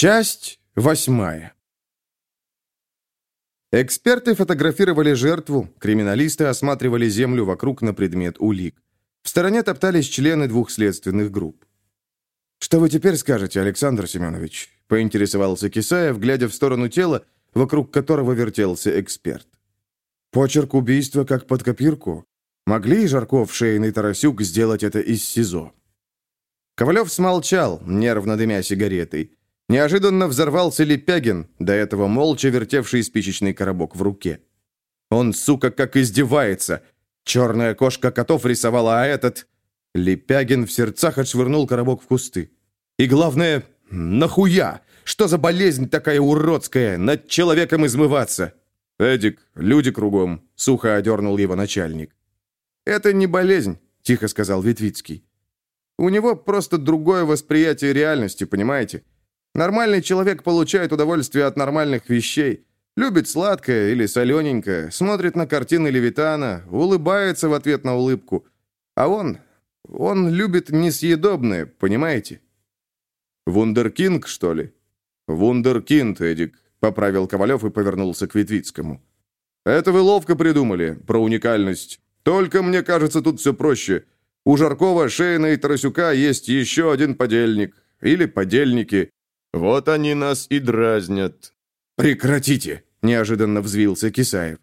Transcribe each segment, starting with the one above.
Часть восьмая. Эксперты фотографировали жертву, криминалисты осматривали землю вокруг на предмет улик. В стороне топтались члены двух следственных групп. «Что вы теперь скажете, Александр Семенович?» — поинтересовался Кисаев, глядя в сторону тела, вокруг которого вертелся эксперт. «Почерк убийства как под копирку? Могли Жарков, Шейн и Тарасюк сделать это из СИЗО?» Ковалев смолчал, нервно дымя сигаретой. Неожиданно взорвался Лепягин, до этого молча вертевший спичечный коробок в руке. Он, сука, как издевается. Черная кошка котов рисовала, а этот... Лепягин в сердцах отшвырнул коробок в кусты. И главное, нахуя? Что за болезнь такая уродская? Над человеком измываться? Эдик, люди кругом, сухо одернул его начальник. Это не болезнь, тихо сказал Ветвицкий. У него просто другое восприятие реальности, понимаете? Нормальный человек получает удовольствие от нормальных вещей. Любит сладкое или солененькое, смотрит на картины Левитана, улыбается в ответ на улыбку. А он... он любит несъедобное, понимаете? «Вундеркинг, что ли?» «Вундеркинд, Эдик», — поправил Ковалев и повернулся к Витвицкому. «Это вы ловко придумали, про уникальность. Только, мне кажется, тут все проще. У Жаркова, Шейна и Тарасюка есть еще один подельник. Или подельники. Вот они нас и дразнят». «Прекратите!» – неожиданно взвился Кисаев.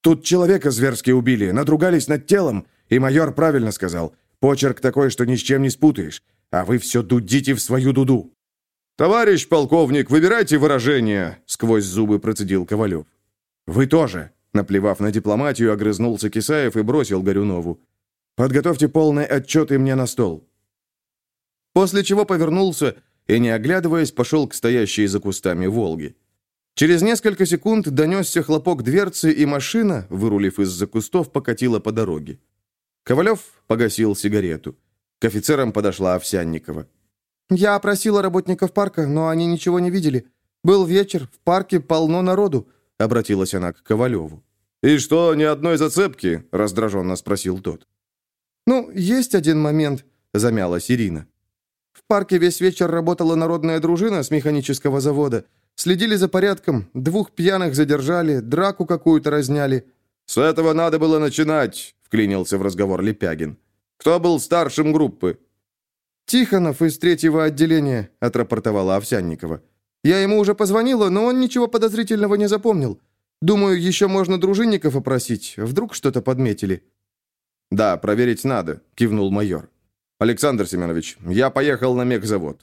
«Тут человека зверски убили, надругались над телом, и майор правильно сказал. Почерк такой, что ни с чем не спутаешь, а вы все дудите в свою дуду». «Товарищ полковник, выбирайте выражение!» – сквозь зубы процедил Ковалев. «Вы тоже!» – наплевав на дипломатию, огрызнулся Кисаев и бросил Горюнову. «Подготовьте полный отчет и мне на стол». После чего повернулся и, не оглядываясь, пошел к стоящей за кустами «Волге». Через несколько секунд донесся хлопок дверцы, и машина, вырулив из-за кустов, покатила по дороге. Ковалев погасил сигарету. К офицерам подошла Овсянникова. «Я опросила работников парка, но они ничего не видели. Был вечер, в парке полно народу», — обратилась она к Ковалеву. «И что, ни одной зацепки?» — раздраженно спросил тот. «Ну, есть один момент», — замялась Ирина. В парке весь вечер работала народная дружина с механического завода. Следили за порядком, двух пьяных задержали, драку какую-то разняли. «С этого надо было начинать», — вклинился в разговор Лепягин. «Кто был старшим группы?» «Тихонов из третьего отделения», — отрапортовала Овсянникова. «Я ему уже позвонила, но он ничего подозрительного не запомнил. Думаю, еще можно дружинников опросить, вдруг что-то подметили». «Да, проверить надо», — кивнул майор. «Александр Семенович, я поехал на мехзавод».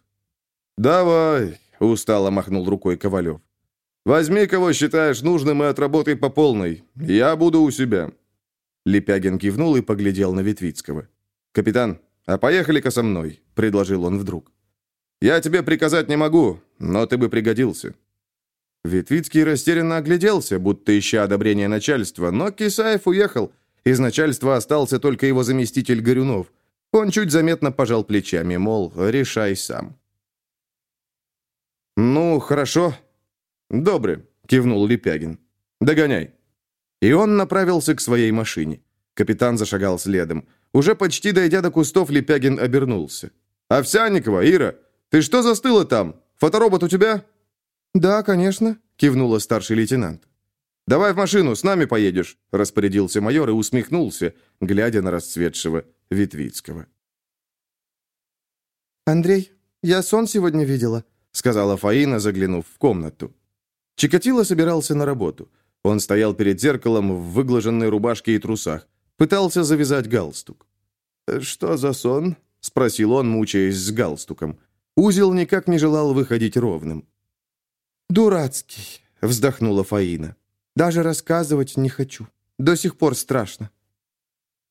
«Давай», — устало махнул рукой Ковалев. «Возьми, кого считаешь нужным, и отработай по полной. Я буду у себя». Лепягин кивнул и поглядел на Ветвицкого. «Капитан, а поехали-ка со мной», — предложил он вдруг. «Я тебе приказать не могу, но ты бы пригодился». Ветвицкий растерянно огляделся, будто ища одобрения начальства, но Кисаев уехал. Из начальства остался только его заместитель Горюнов. Он чуть заметно пожал плечами, мол, решай сам. «Ну, хорошо. Добре», — кивнул Лепягин. «Догоняй». И он направился к своей машине. Капитан зашагал следом. Уже почти дойдя до кустов, Лепягин обернулся. «Овсянникова, Ира, ты что застыла там? Фоторобот у тебя?» «Да, конечно», — кивнула старший лейтенант. «Давай в машину, с нами поедешь», — распорядился майор и усмехнулся, глядя на расцветшего Витвицкого. «Андрей, я сон сегодня видела», — сказала Фаина, заглянув в комнату. Чикатило собирался на работу. Он стоял перед зеркалом в выглаженной рубашке и трусах. Пытался завязать галстук. «Что за сон?» — спросил он, мучаясь с галстуком. Узел никак не желал выходить ровным. «Дурацкий», — вздохнула Фаина. «Даже рассказывать не хочу. До сих пор страшно».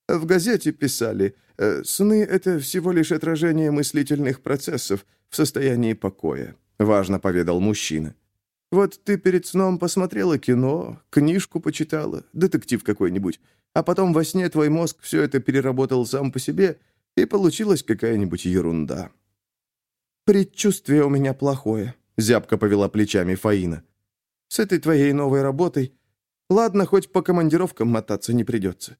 В газете писали, э, сны — это всего лишь отражение мыслительных процессов в состоянии покоя, важно поведал мужчина. Вот ты перед сном посмотрела кино, книжку почитала, детектив какой-нибудь, а потом во сне твой мозг все это переработал сам по себе, и получилась какая-нибудь ерунда. «Предчувствие у меня плохое», — зябко повела плечами Фаина. «С этой твоей новой работой... Ладно, хоть по командировкам мотаться не придется.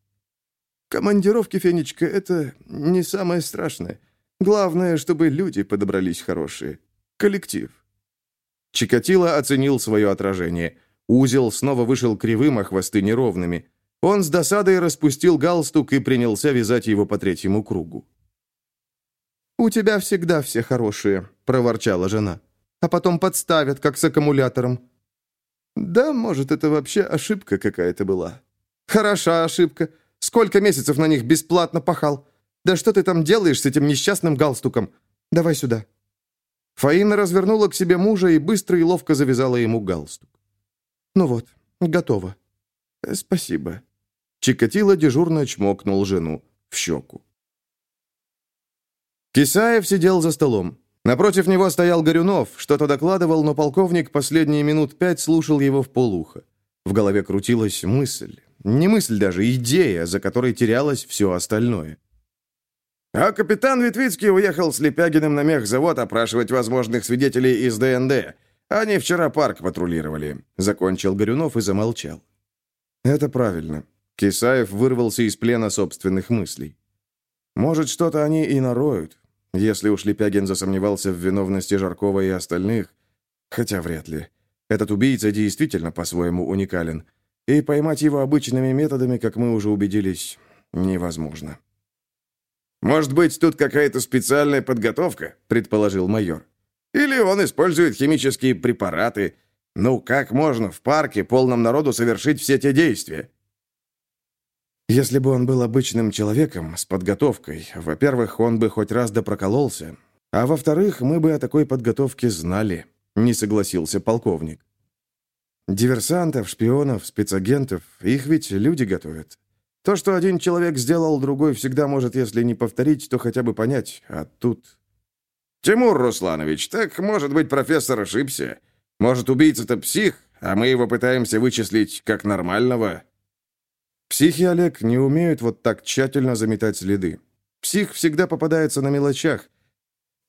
Командировки, Фенечка, это не самое страшное. Главное, чтобы люди подобрались хорошие. Коллектив. Чикатило оценил свое отражение. Узел снова вышел кривым, а хвосты неровными. Он с досадой распустил галстук и принялся вязать его по третьему кругу. «У тебя всегда все хорошие», — проворчала жена. «А потом подставят, как с аккумулятором». «Да, может, это вообще ошибка какая-то была». «Хороша ошибка. Сколько месяцев на них бесплатно пахал? Да что ты там делаешь с этим несчастным галстуком? Давай сюда». Фаина развернула к себе мужа и быстро и ловко завязала ему галстук. «Ну вот, готово». «Спасибо». Чикатило дежурно чмокнул жену в щеку. Кисаев сидел за столом. Напротив него стоял Горюнов, что-то докладывал, но полковник последние минут пять слушал его в полухо. В голове крутилась мысль. Не мысль даже, идея, за которой терялось все остальное. А капитан Витвицкий уехал с Лепягиным на мехзавод опрашивать возможных свидетелей из ДНД. Они вчера парк патрулировали», — закончил Горюнов и замолчал. «Это правильно». Кисаев вырвался из плена собственных мыслей. «Может, что-то они и нароют, если уж Лепягин засомневался в виновности Жаркова и остальных. Хотя вряд ли. Этот убийца действительно по-своему уникален. И поймать его обычными методами, как мы уже убедились, невозможно. «Может быть, тут какая-то специальная подготовка?» – предположил майор. «Или он использует химические препараты. Ну, как можно в парке полном народу совершить все те действия?» Если бы он был обычным человеком с подготовкой, во-первых, он бы хоть раз да прокололся, а во-вторых, мы бы о такой подготовке знали, не согласился полковник. Диверсантов, шпионов, спецагентов, их ведь люди готовят. То, что один человек сделал, другой всегда может, если не повторить, то хотя бы понять, а тут... «Тимур Русланович, так, может быть, профессор ошибся? Может, убийца-то псих, а мы его пытаемся вычислить как нормального?» Психи, Олег, не умеют вот так тщательно заметать следы. Псих всегда попадается на мелочах.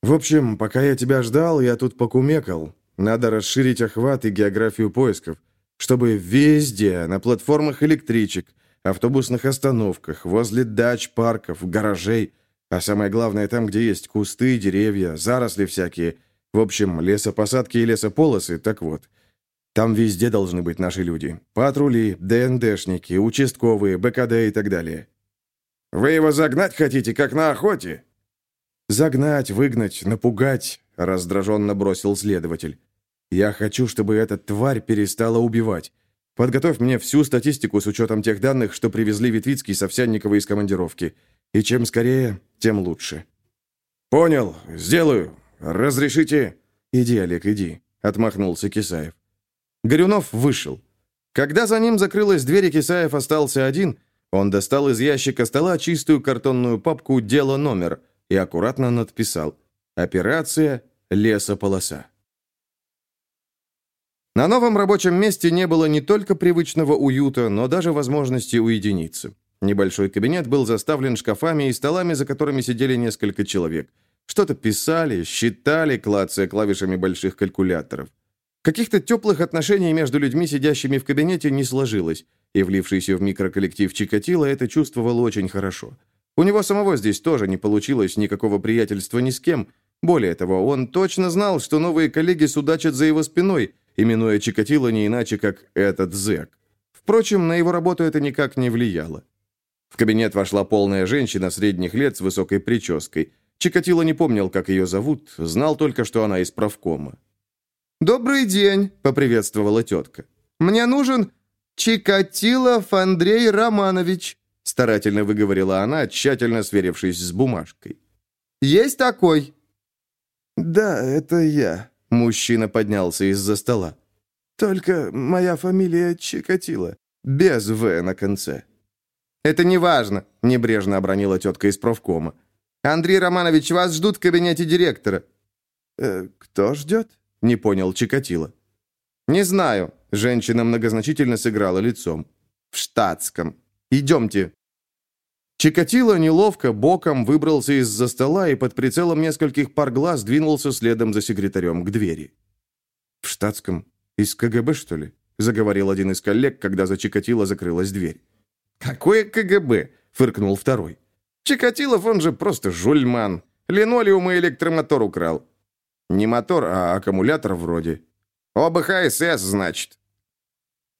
В общем, пока я тебя ждал, я тут покумекал. Надо расширить охват и географию поисков, чтобы везде, на платформах электричек, автобусных остановках, возле дач, парков, гаражей, а самое главное, там, где есть кусты, деревья, заросли всякие, в общем, лесопосадки и лесополосы, так вот – там везде должны быть наши люди. Патрули, ДНДшники, участковые, БКД и так далее. Вы его загнать хотите, как на охоте? Загнать, выгнать, напугать, раздраженно бросил следователь. Я хочу, чтобы эта тварь перестала убивать. Подготовь мне всю статистику с учетом тех данных, что привезли Витвицкий с Овсянникова из командировки. И чем скорее, тем лучше. Понял, сделаю. Разрешите? Иди, Олег, иди, отмахнулся Кисаев. Горюнов вышел. Когда за ним закрылась дверь и Кисаев остался один, он достал из ящика стола чистую картонную папку «Дело номер» и аккуратно надписал «Операция «Лесополоса». На новом рабочем месте не было не только привычного уюта, но даже возможности уединиться. Небольшой кабинет был заставлен шкафами и столами, за которыми сидели несколько человек. Что-то писали, считали, клацая клавишами больших калькуляторов. Каких-то теплых отношений между людьми, сидящими в кабинете, не сложилось, и влившийся в микроколлектив Чикатило это чувствовал очень хорошо. У него самого здесь тоже не получилось никакого приятельства ни с кем. Более того, он точно знал, что новые коллеги судачат за его спиной, именуя Чикатило не иначе, как «этот зэк». Впрочем, на его работу это никак не влияло. В кабинет вошла полная женщина средних лет с высокой прической. Чикатило не помнил, как ее зовут, знал только, что она из правкома. «Добрый день», — поприветствовала тетка. «Мне нужен Чикатилов Андрей Романович», — старательно выговорила она, тщательно сверившись с бумажкой. «Есть такой?» «Да, это я», — мужчина поднялся из-за стола. «Только моя фамилия Чикатило, без «В» на конце». «Это не важно», — небрежно обронила тетка из профкома. «Андрей Романович, вас ждут в кабинете директора». «Э, «Кто ждет?» — не понял Чикатило. «Не знаю», — женщина многозначительно сыграла лицом. «В штатском. Идемте». Чикатило неловко боком выбрался из-за стола и под прицелом нескольких пар глаз двинулся следом за секретарем к двери. «В штатском? Из КГБ, что ли?» — заговорил один из коллег, когда за Чикатило закрылась дверь. «Какое КГБ?» — фыркнул второй. «Чикатилов, он же просто жульман. Линолеум и электромотор украл. Не мотор, а аккумулятор вроде. ОБХСС, значит».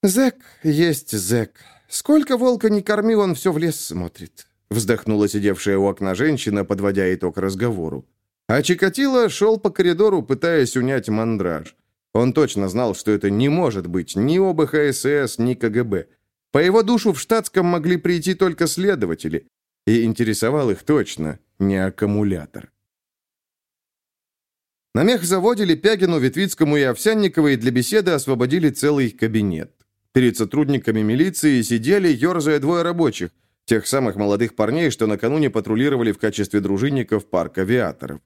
«Зэк есть зэк. Сколько волка не корми, он все в лес смотрит», вздохнула сидевшая у окна женщина, подводя итог разговору. А Чикатило шел по коридору, пытаясь унять мандраж. Он точно знал, что это не может быть ни ОБХСС, ни КГБ. По его душу в штатском могли прийти только следователи. И интересовал их точно не аккумулятор. На мехзаводе Лепягину, Ветвицкому и Овсянниковой для беседы освободили целый кабинет. Перед сотрудниками милиции сидели, ерзая двое рабочих, тех самых молодых парней, что накануне патрулировали в качестве дружинников парк авиаторов.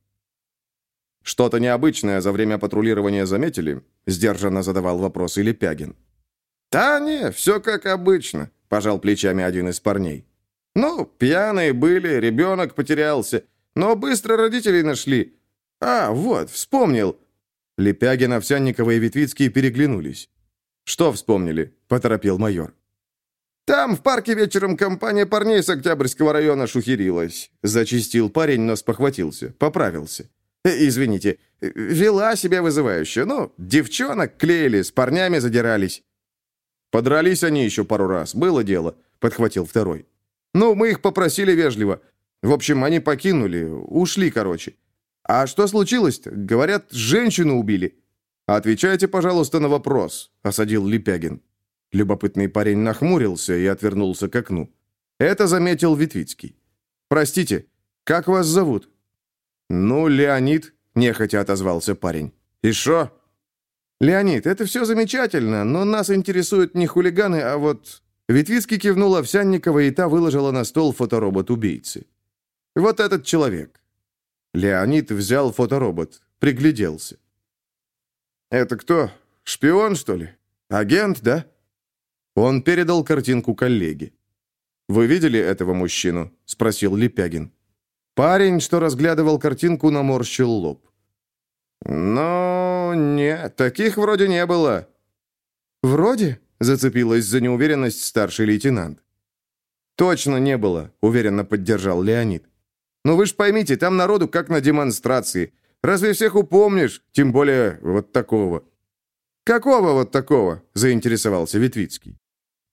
«Что-то необычное за время патрулирования заметили?» – сдержанно задавал вопрос Лепягин. «Да не, все как обычно», – пожал плечами один из парней. «Ну, пьяные были, ребенок потерялся, но быстро родителей нашли. А, вот, вспомнил». Лепягин, Овсянникова и Ветвицкий переглянулись. «Что вспомнили?» – поторопил майор. «Там в парке вечером компания парней с Октябрьского района шухерилась», – зачистил парень, но спохватился, поправился. Э, «Извините, вела себя вызывающе. Ну, девчонок клеили, с парнями задирались». «Подрались они еще пару раз, было дело», — подхватил второй. «Ну, мы их попросили вежливо. В общем, они покинули, ушли, короче. А что случилось-то? Говорят, женщину убили». «Отвечайте, пожалуйста, на вопрос», — осадил Лепягин. Любопытный парень нахмурился и отвернулся к окну. Это заметил Витвицкий. «Простите, как вас зовут?» «Ну, Леонид», — нехотя отозвался парень. «И шо?» «Леонид, это все замечательно, но нас интересуют не хулиганы, а вот...» Витвицкий кивнул Овсянникова, и та выложила на стол фоторобот убийцы. «Вот этот человек». Леонид взял фоторобот, пригляделся. «Это кто? Шпион, что ли? Агент, да?» Он передал картинку коллеге. «Вы видели этого мужчину?» — спросил Лепягин. Парень, что разглядывал картинку, наморщил лоб. «Ну, нет, таких вроде не было». «Вроде?» — зацепилась за неуверенность старший лейтенант. «Точно не было», — уверенно поддержал Леонид. «Ну вы ж поймите, там народу как на демонстрации. Разве всех упомнишь? Тем более вот такого». «Какого вот такого?» — заинтересовался Витвицкий.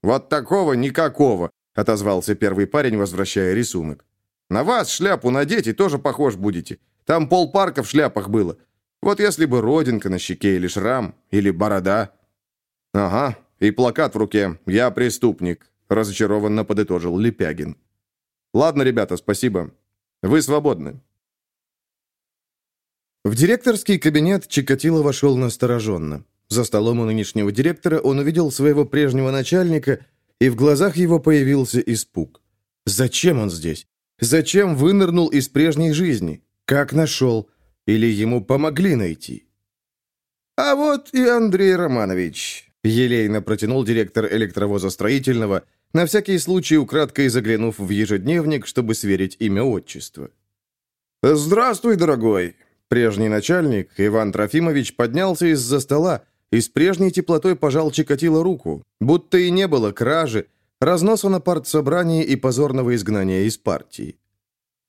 «Вот такого никакого», — отозвался первый парень, возвращая рисунок. На вас шляпу надеть и тоже похож будете. Там полпарка в шляпах было. Вот если бы родинка на щеке или шрам, или борода. Ага, и плакат в руке. Я преступник, разочарованно подытожил Лепягин. Ладно, ребята, спасибо. Вы свободны. В директорский кабинет Чикатило вошел настороженно. За столом у нынешнего директора он увидел своего прежнего начальника, и в глазах его появился испуг. Зачем он здесь? Зачем вынырнул из прежней жизни? Как нашел? Или ему помогли найти? «А вот и Андрей Романович», — елейно протянул директор электровоза строительного, на всякий случай украдкой заглянув в ежедневник, чтобы сверить имя-отчество. «Здравствуй, дорогой!» Прежний начальник, Иван Трофимович, поднялся из-за стола и с прежней теплотой пожал Чикатило руку, будто и не было кражи, разноса на партсобрании и позорного изгнания из партии.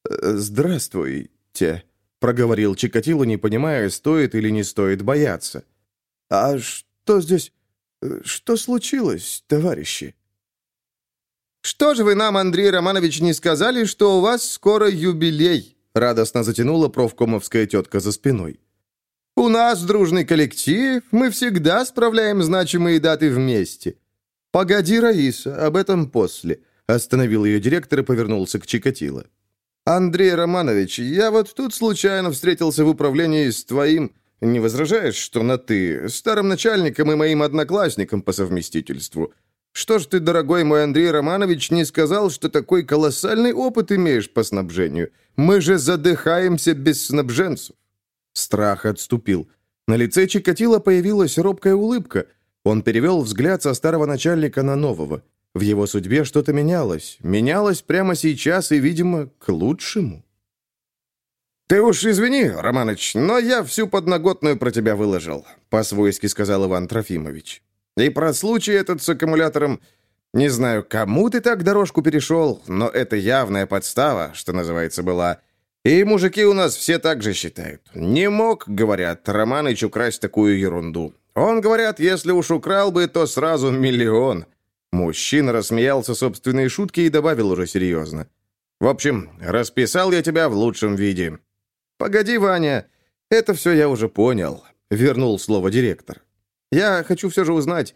«Э, «Здравствуйте», — проговорил Чикатило, не понимая, стоит или не стоит бояться. «А что здесь... Э, что случилось, товарищи?» «Что же вы нам, Андрей Романович, не сказали, что у вас скоро юбилей?» радостно затянула профкомовская тетка за спиной. «У нас дружный коллектив, мы всегда справляем значимые даты вместе. «Погоди, Раиса, об этом после», — остановил ее директор и повернулся к Чикатило. «Андрей Романович, я вот тут случайно встретился в управлении с твоим... Не возражаешь, что на «ты» старым начальником и моим одноклассником по совместительству? Что ж ты, дорогой мой Андрей Романович, не сказал, что такой колоссальный опыт имеешь по снабжению? Мы же задыхаемся без снабженцев». Страх отступил. На лице Чикатило появилась робкая улыбка — он перевел взгляд со старого начальника на нового. В его судьбе что-то менялось. Менялось прямо сейчас и, видимо, к лучшему. «Ты уж извини, Романыч, но я всю подноготную про тебя выложил», по-свойски сказал Иван Трофимович. «И про случай этот с аккумулятором... Не знаю, кому ты так дорожку перешел, но это явная подстава, что называется, была. И мужики у нас все так же считают. Не мог, говорят, Романыч украсть такую ерунду. Он, говорят, если уж украл бы, то сразу миллион. Мужчина рассмеялся собственной шутки и добавил уже серьезно. В общем, расписал я тебя в лучшем виде. Погоди, Ваня, это все я уже понял, вернул слово директор. Я хочу все же узнать,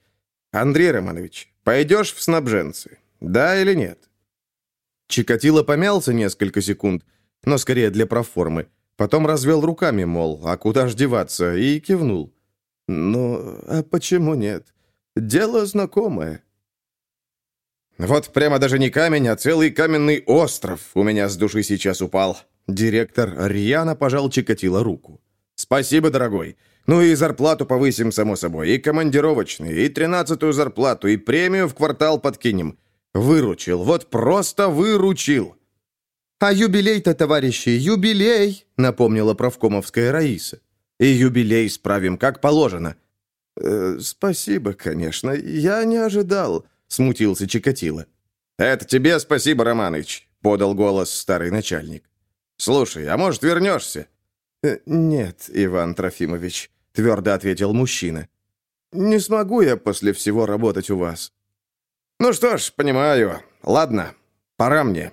Андрей Романович, пойдешь в снабженцы, да или нет? Чикатило помялся несколько секунд, но скорее для проформы. Потом развел руками, мол, а куда ж деваться, и кивнул. «Ну, а почему нет? Дело знакомое». «Вот прямо даже не камень, а целый каменный остров у меня с души сейчас упал». Директор рьяно пожал Чикатило руку. «Спасибо, дорогой. Ну и зарплату повысим, само собой, и командировочные, и тринадцатую зарплату, и премию в квартал подкинем. Выручил, вот просто выручил». «А юбилей-то, товарищи, юбилей!» — напомнила правкомовская Раиса. «И юбилей справим, как положено». «Э, «Спасибо, конечно, я не ожидал», — смутился Чикатило. «Это тебе спасибо, Романыч», — подал голос старый начальник. «Слушай, а может, вернешься?» «Э, «Нет, Иван Трофимович», — твердо ответил мужчина. «Не смогу я после всего работать у вас». «Ну что ж, понимаю. Ладно, пора мне».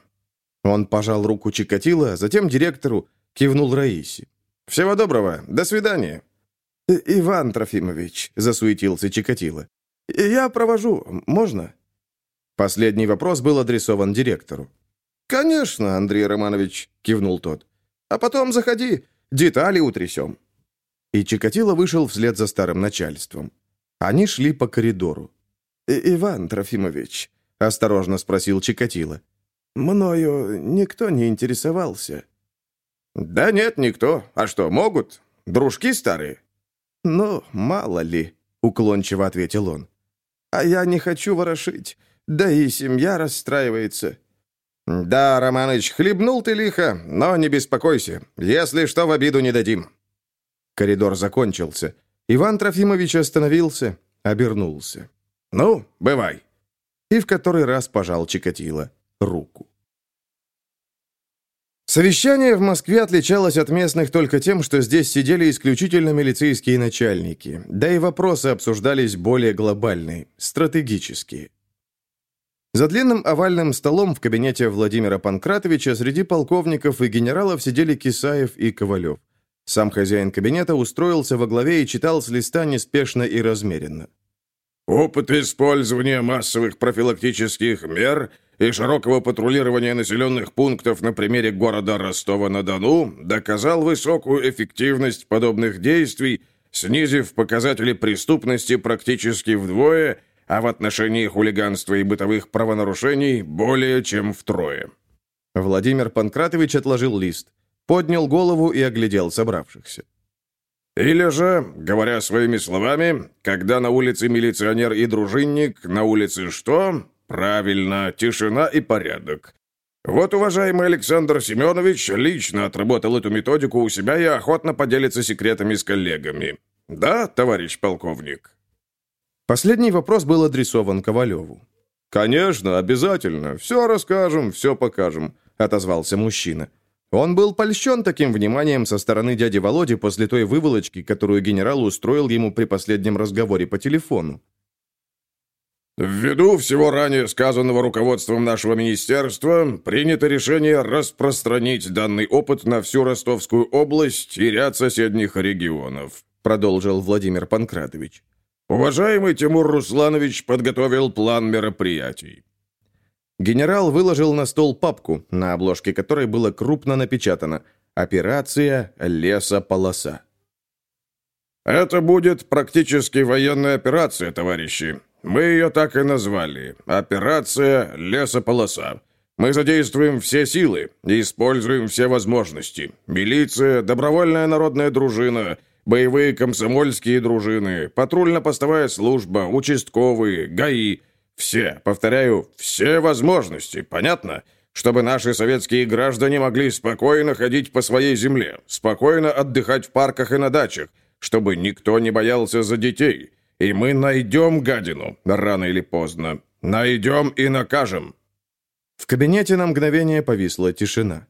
Он пожал руку Чикатило, затем директору кивнул Раисе. «Всего доброго. До свидания». «Э, «Иван Трофимович», — засуетился Чикатило. «Я провожу. Можно?» Последний вопрос был адресован директору. «Конечно, Андрей Романович», — кивнул тот. «А потом заходи, детали утрясем». И Чикатило вышел вслед за старым начальством. Они шли по коридору. «Иван Трофимович», — осторожно спросил Чикатило, Мною никто не интересовался». «Да нет, никто. А что, могут? Дружки старые?» «Ну, мало ли», — уклончиво ответил он. «А я не хочу ворошить. Да и семья расстраивается». «Да, Романыч, хлебнул ты лихо, но не беспокойся. Если что, в обиду не дадим». Коридор закончился. Иван Трофимович остановился, обернулся. «Ну, бывай». И в который раз пожал Чикатило руку. Совещание в Москве отличалось от местных только тем, что здесь сидели исключительно милицейские начальники, да и вопросы обсуждались более глобальные, стратегические. За длинным овальным столом в кабинете Владимира Панкратовича среди полковников и генералов сидели Кисаев и Ковалев. Сам хозяин кабинета устроился во главе и читал с листа неспешно и размеренно. «Опыт использования массовых профилактических мер – и широкого патрулирования населенных пунктов на примере города Ростова-на-Дону доказал высокую эффективность подобных действий, снизив показатели преступности практически вдвое, а в отношении хулиганства и бытовых правонарушений более чем втрое. Владимир Панкратович отложил лист, поднял голову и оглядел собравшихся. Или же, говоря своими словами, когда на улице милиционер и дружинник, на улице что? Правильно, тишина и порядок. Вот уважаемый Александр Семенович лично отработал эту методику у себя и охотно поделится секретами с коллегами. Да, товарищ полковник? Последний вопрос был адресован Ковалеву. «Конечно, обязательно. Все расскажем, все покажем», — отозвался мужчина. Он был польщен таким вниманием со стороны дяди Володи после той выволочки, которую генерал устроил ему при последнем разговоре по телефону. Ввиду всего ранее сказанного руководством нашего министерства, принято решение распространить данный опыт на всю Ростовскую область и ряд соседних регионов», продолжил Владимир Панкратович. «Уважаемый Тимур Русланович подготовил план мероприятий». Генерал выложил на стол папку, на обложке которой было крупно напечатано «Операция «Лесополоса». «Это будет практически военная операция, товарищи. Мы ее так и назвали. Операция «Лесополоса». Мы задействуем все силы и используем все возможности. Милиция, добровольная народная дружина, боевые комсомольские дружины, патрульно-постовая служба, участковые, ГАИ. Все, повторяю, все возможности, понятно? Чтобы наши советские граждане могли спокойно ходить по своей земле, спокойно отдыхать в парках и на дачах, чтобы никто не боялся за детей. И мы найдем гадину, рано или поздно. Найдем и накажем». В кабинете на мгновение повисла тишина.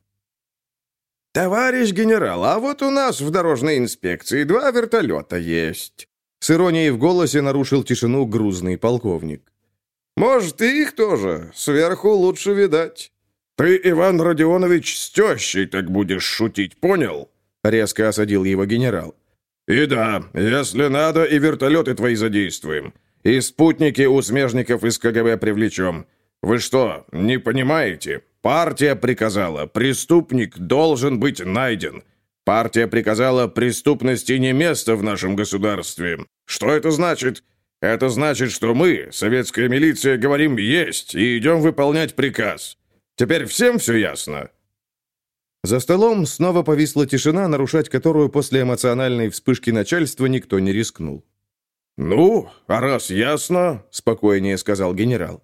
«Товарищ генерал, а вот у нас в дорожной инспекции два вертолета есть». С иронией в голосе нарушил тишину грузный полковник. «Может, и их тоже. Сверху лучше видать». «Ты, Иван Родионович, с тещей так будешь шутить, понял?» Резко осадил его генерал. «И да, если надо, и вертолеты твои задействуем. И спутники у смежников из КГБ привлечем. Вы что, не понимаете? Партия приказала, преступник должен быть найден. Партия приказала, преступности не место в нашем государстве. Что это значит? Это значит, что мы, советская милиция, говорим «есть» и идем выполнять приказ. Теперь всем все ясно?» За столом снова повисла тишина, нарушать которую после эмоциональной вспышки начальства никто не рискнул. «Ну, а раз ясно», — спокойнее сказал генерал,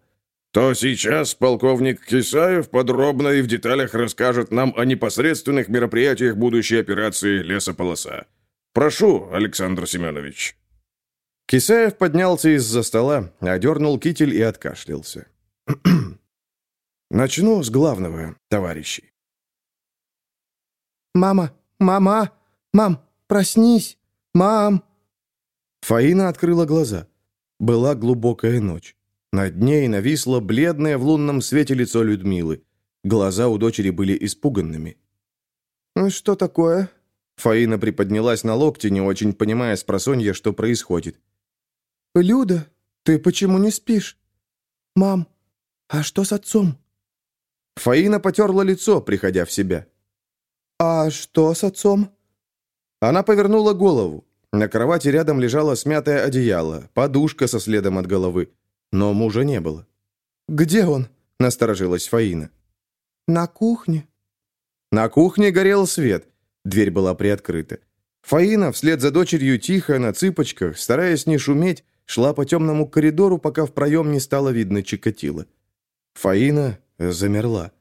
то сейчас полковник Кисаев подробно и в деталях расскажет нам о непосредственных мероприятиях будущей операции «Лесополоса». Прошу, Александр Семенович». Кисаев поднялся из-за стола, одернул китель и откашлялся. Начну с главного, товарищи. «Мама! Мама! Мам, проснись! Мам!» Фаина открыла глаза. Была глубокая ночь. Над ней нависло бледное в лунном свете лицо Людмилы. Глаза у дочери были испуганными. «Ну, «Что такое?» Фаина приподнялась на локте, не очень понимая с просонья, что происходит. «Люда, ты почему не спишь?» «Мам, а что с отцом?» Фаина потерла лицо, приходя в себя. «А что с отцом?» Она повернула голову. На кровати рядом лежало смятое одеяло, подушка со следом от головы. Но мужа не было. «Где он?» — насторожилась Фаина. «На кухне». На кухне горел свет. Дверь была приоткрыта. Фаина вслед за дочерью тихо, на цыпочках, стараясь не шуметь, шла по темному коридору, пока в проем не стало видно Чикатило. Фаина замерла.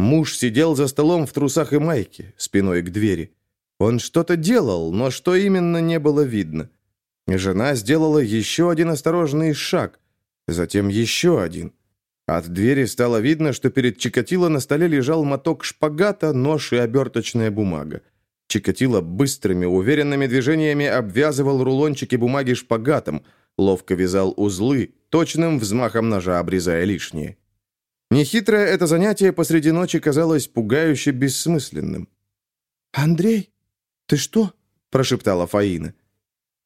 Муж сидел за столом в трусах и майке, спиной к двери. Он что-то делал, но что именно не было видно. Жена сделала еще один осторожный шаг, затем еще один. От двери стало видно, что перед Чикатило на столе лежал моток шпагата, нож и оберточная бумага. Чикатило быстрыми, уверенными движениями обвязывал рулончики бумаги шпагатом, ловко вязал узлы, точным взмахом ножа обрезая лишнее. Нехитрое это занятие посреди ночи казалось пугающе бессмысленным. «Андрей, ты что?» – прошептала Фаина.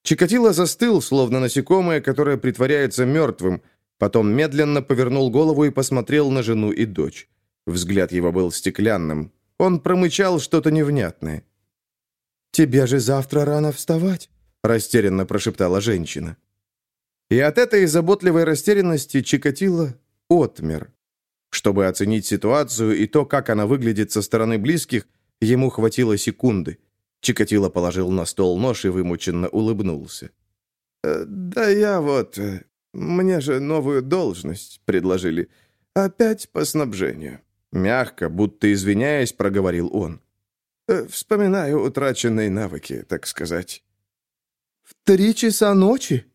Чикатило застыл, словно насекомое, которое притворяется мертвым, потом медленно повернул голову и посмотрел на жену и дочь. Взгляд его был стеклянным. Он промычал что-то невнятное. «Тебе же завтра рано вставать», – растерянно прошептала женщина. И от этой заботливой растерянности Чикатило отмер. Чтобы оценить ситуацию и то, как она выглядит со стороны близких, ему хватило секунды. Чикатило положил на стол нож и вымученно улыбнулся. «Э, «Да я вот... Э, мне же новую должность предложили. Опять по снабжению». Мягко, будто извиняясь, проговорил он. «Э, «Вспоминаю утраченные навыки, так сказать». «В три часа ночи?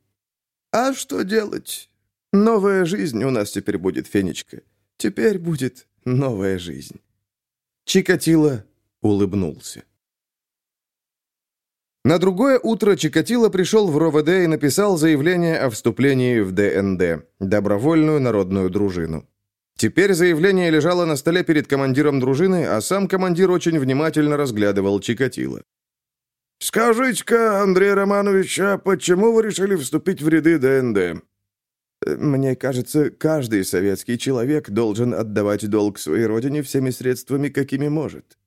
А что делать? Новая жизнь у нас теперь будет, Фенечка. Теперь будет новая жизнь». Чикатило улыбнулся. На другое утро Чикатило пришел в РОВД и написал заявление о вступлении в ДНД, добровольную народную дружину. Теперь заявление лежало на столе перед командиром дружины, а сам командир очень внимательно разглядывал Чикатило. «Скажите-ка, Андрей Романович, а почему вы решили вступить в ряды ДНД?» «Мне кажется, каждый советский человек должен отдавать долг своей родине всеми средствами, какими может.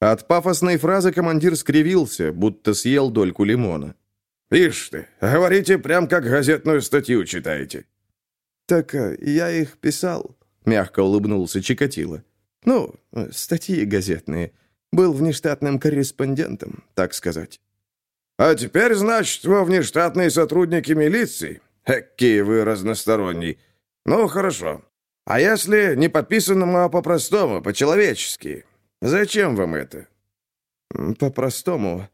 От пафосной фразы командир скривился, будто съел дольку лимона. «Ишь ты, говорите прям как газетную статью читаете». «Так э, я их писал», — мягко улыбнулся Чикатило. «Ну, статьи газетные. Был внештатным корреспондентом, так сказать». «А теперь, значит, во внештатные сотрудники милиции? Какие вы разносторонний. Ну, хорошо. А если не подписанному, а по-простому, по-человечески? Зачем вам это?» «По-простому».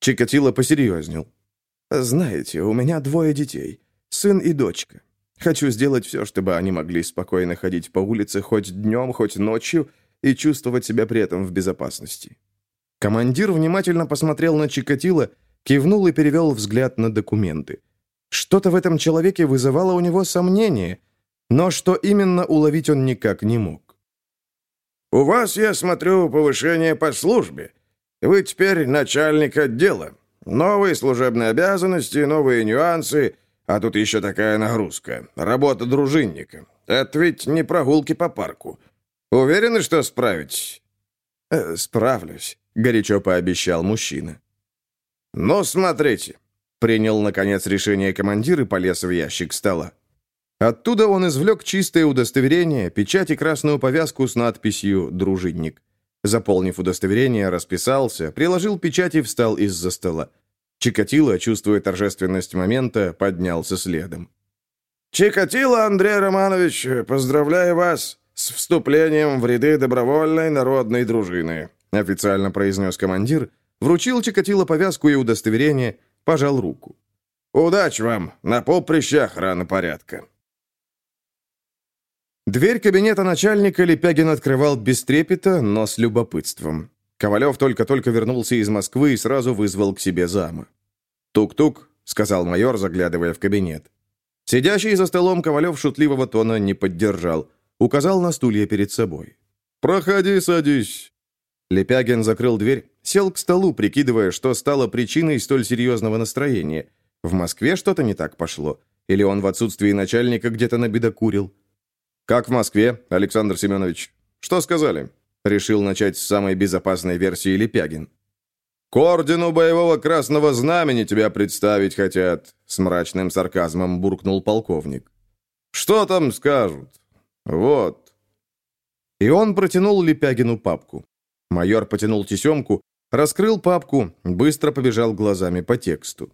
Чикатило посерьезнел. «Знаете, у меня двое детей. Сын и дочка. Хочу сделать все, чтобы они могли спокойно ходить по улице хоть днем, хоть ночью и чувствовать себя при этом в безопасности». Командир внимательно посмотрел на Чикатило, кивнул и перевел взгляд на документы. Что-то в этом человеке вызывало у него сомнение, но что именно уловить он никак не мог. «У вас, я смотрю, повышение по службе. Вы теперь начальник отдела. Новые служебные обязанности, новые нюансы, а тут еще такая нагрузка. Работа дружинника. Это ведь не прогулки по парку. Уверены, что справитесь?» э, «Справлюсь», — горячо пообещал мужчина. «Ну, смотрите», — принял, наконец, решение командир и полез в ящик стола. Оттуда он извлек чистое удостоверение, печать и красную повязку с надписью «Дружинник». Заполнив удостоверение, расписался, приложил печать и встал из-за стола. Чикатило, чувствуя торжественность момента, поднялся следом. «Чикатило, Андрей Романович, поздравляю вас с вступлением в ряды добровольной народной дружины», официально произнес командир, вручил Чикатило повязку и удостоверение, пожал руку. «Удачи вам на поприще охраны порядка». Дверь кабинета начальника Лепягин открывал без трепета, но с любопытством. Ковалев только-только вернулся из Москвы и сразу вызвал к себе зама. «Тук-тук», — сказал майор, заглядывая в кабинет. Сидящий за столом Ковалев шутливого тона не поддержал. Указал на стулья перед собой. «Проходи, садись». Лепягин закрыл дверь, сел к столу, прикидывая, что стало причиной столь серьезного настроения. В Москве что-то не так пошло. Или он в отсутствии начальника где-то набедокурил. «Как в Москве, Александр Семенович? Что сказали?» Решил начать с самой безопасной версии Лепягин. «К ордену боевого красного знамени тебя представить хотят», с мрачным сарказмом буркнул полковник. «Что там скажут? Вот». И он протянул Лепягину папку. Майор потянул тесемку, раскрыл папку, быстро побежал глазами по тексту.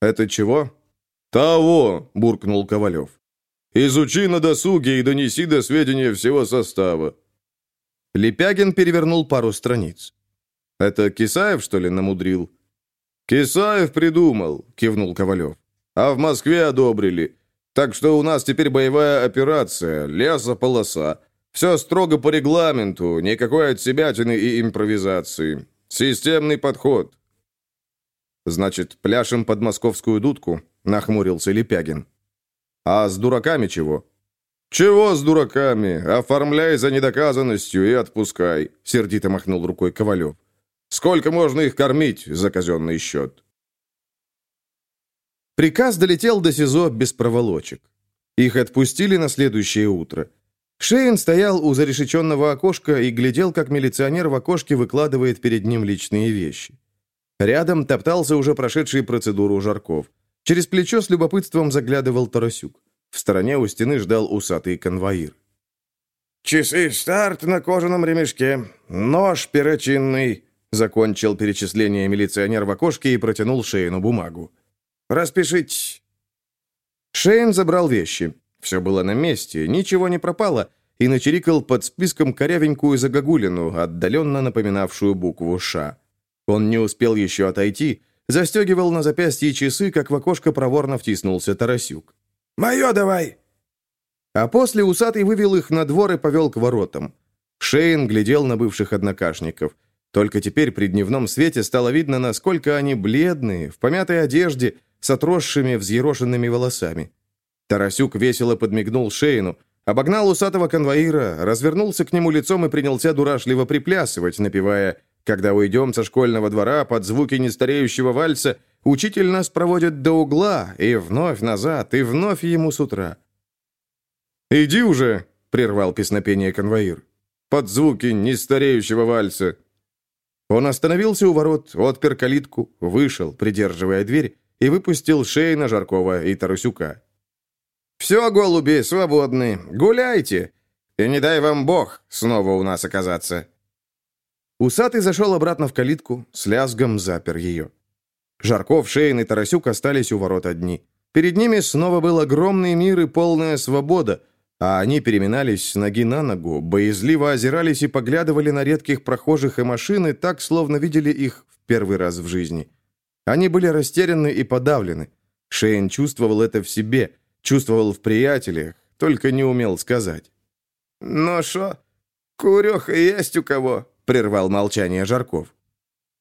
«Это чего?» «Того!» – буркнул Ковалев. Изучи на досуге и донеси до сведения всего состава». Лепягин перевернул пару страниц. «Это Кисаев, что ли, намудрил?» «Кисаев придумал», — кивнул Ковалев. «А в Москве одобрили. Так что у нас теперь боевая операция, лесополоса. Все строго по регламенту, никакой отсебятины и импровизации. Системный подход». «Значит, пляшем под московскую дудку?» — нахмурился Лепягин. А с дураками чего? Чего с дураками? Оформляй за недоказанностью и отпускай, сердито махнул рукой Ковалев. Сколько можно их кормить за казенный счет? Приказ долетел до СИЗО без проволочек. Их отпустили на следующее утро. Шейн стоял у зарешеченного окошка и глядел, как милиционер в окошке выкладывает перед ним личные вещи. Рядом топтался уже прошедший процедуру Жарков. Через плечо с любопытством заглядывал Тарасюк. В стороне у стены ждал усатый конвоир. «Часы старт на кожаном ремешке, нож перочинный», закончил перечисление милиционер в окошке и протянул Шейну бумагу. «Распишитесь». Шейн забрал вещи. Все было на месте, ничего не пропало, и начерикал под списком корявенькую загогулину, отдаленно напоминавшую букву «Ш». Он не успел еще отойти, Застегивал на запястье часы, как в окошко проворно втиснулся Тарасюк. «Мое давай!» А после усатый вывел их на двор и повел к воротам. Шейн глядел на бывших однокашников. Только теперь при дневном свете стало видно, насколько они бледные, в помятой одежде, с отросшими, взъерошенными волосами. Тарасюк весело подмигнул Шейну, обогнал усатого конвоира, развернулся к нему лицом и принялся дурашливо приплясывать, напевая когда уйдем со школьного двора под звуки нестареющего вальса, учитель нас проводит до угла, и вновь назад, и вновь ему с утра. «Иди уже!» — прервал песнопение конвоир. «Под звуки нестареющего вальса!» Он остановился у ворот, отпер калитку, вышел, придерживая дверь, и выпустил Шейна, Жаркова и Тарасюка. «Все, голуби, свободны, гуляйте, и не дай вам бог снова у нас оказаться!» Усатый зашел обратно в калитку, с лязгом запер ее. Жарков, Шейн и Тарасюк остались у ворот одни. Перед ними снова был огромный мир и полная свобода, а они переминались с ноги на ногу, боязливо озирались и поглядывали на редких прохожих и машины, так, словно видели их в первый раз в жизни. Они были растеряны и подавлены. Шейн чувствовал это в себе, чувствовал в приятелях, только не умел сказать. «Ну шо, куреха есть у кого?» прервал молчание Жарков.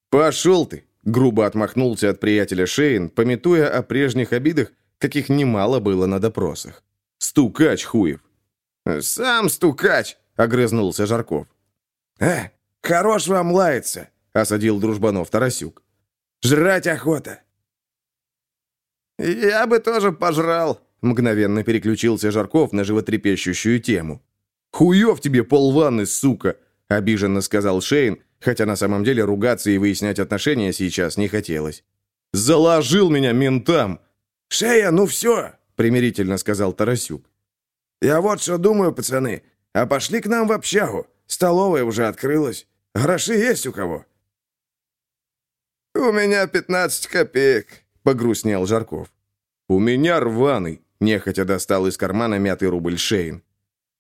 «Пошел ты!» — грубо отмахнулся от приятеля Шейн, пометуя о прежних обидах, каких немало было на допросах. «Стукач, хуев!» «Сам стукач!» — огрызнулся Жарков. «Э, хорош вам лаяться!» — осадил дружбанов Тарасюк. «Жрать охота!» «Я бы тоже пожрал!» — мгновенно переключился Жарков на животрепещущую тему. «Хуев тебе полванны, сука!» — обиженно сказал Шейн, хотя на самом деле ругаться и выяснять отношения сейчас не хотелось. «Заложил меня ментам!» «Шея, ну все!» — примирительно сказал Тарасюк. «Я вот что думаю, пацаны. А пошли к нам в общагу. Столовая уже открылась. Гроши есть у кого?» «У меня пятнадцать копеек», — погрустнел Жарков. «У меня рваный», — нехотя достал из кармана мятый рубль Шейн.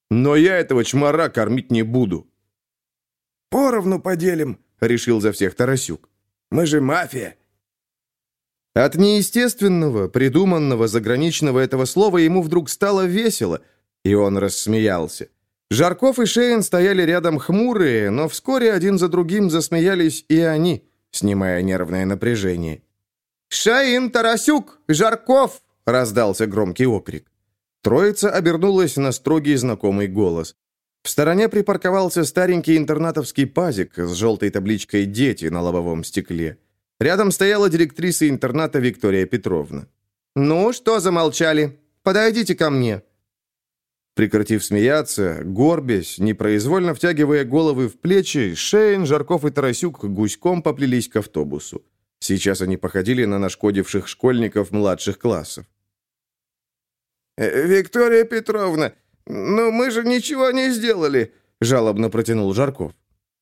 «Но я этого чмора кормить не буду». «Поровну поделим», — решил за всех Тарасюк. «Мы же мафия». От неестественного, придуманного, заграничного этого слова ему вдруг стало весело, и он рассмеялся. Жарков и Шейн стояли рядом хмурые, но вскоре один за другим засмеялись и они, снимая нервное напряжение. «Шаин, Тарасюк, Жарков!» — раздался громкий окрик. Троица обернулась на строгий знакомый голос. В стороне припарковался старенький интернатовский пазик с желтой табличкой «Дети» на лобовом стекле. Рядом стояла директриса интерната Виктория Петровна. «Ну, что замолчали? Подойдите ко мне!» Прекратив смеяться, горбясь, непроизвольно втягивая головы в плечи, Шейн, Жарков и Тарасюк гуськом поплелись к автобусу. Сейчас они походили на нашкодивших школьников младших классов. «Э, «Виктория Петровна, но мы же ничего не сделали», — жалобно протянул Жарков.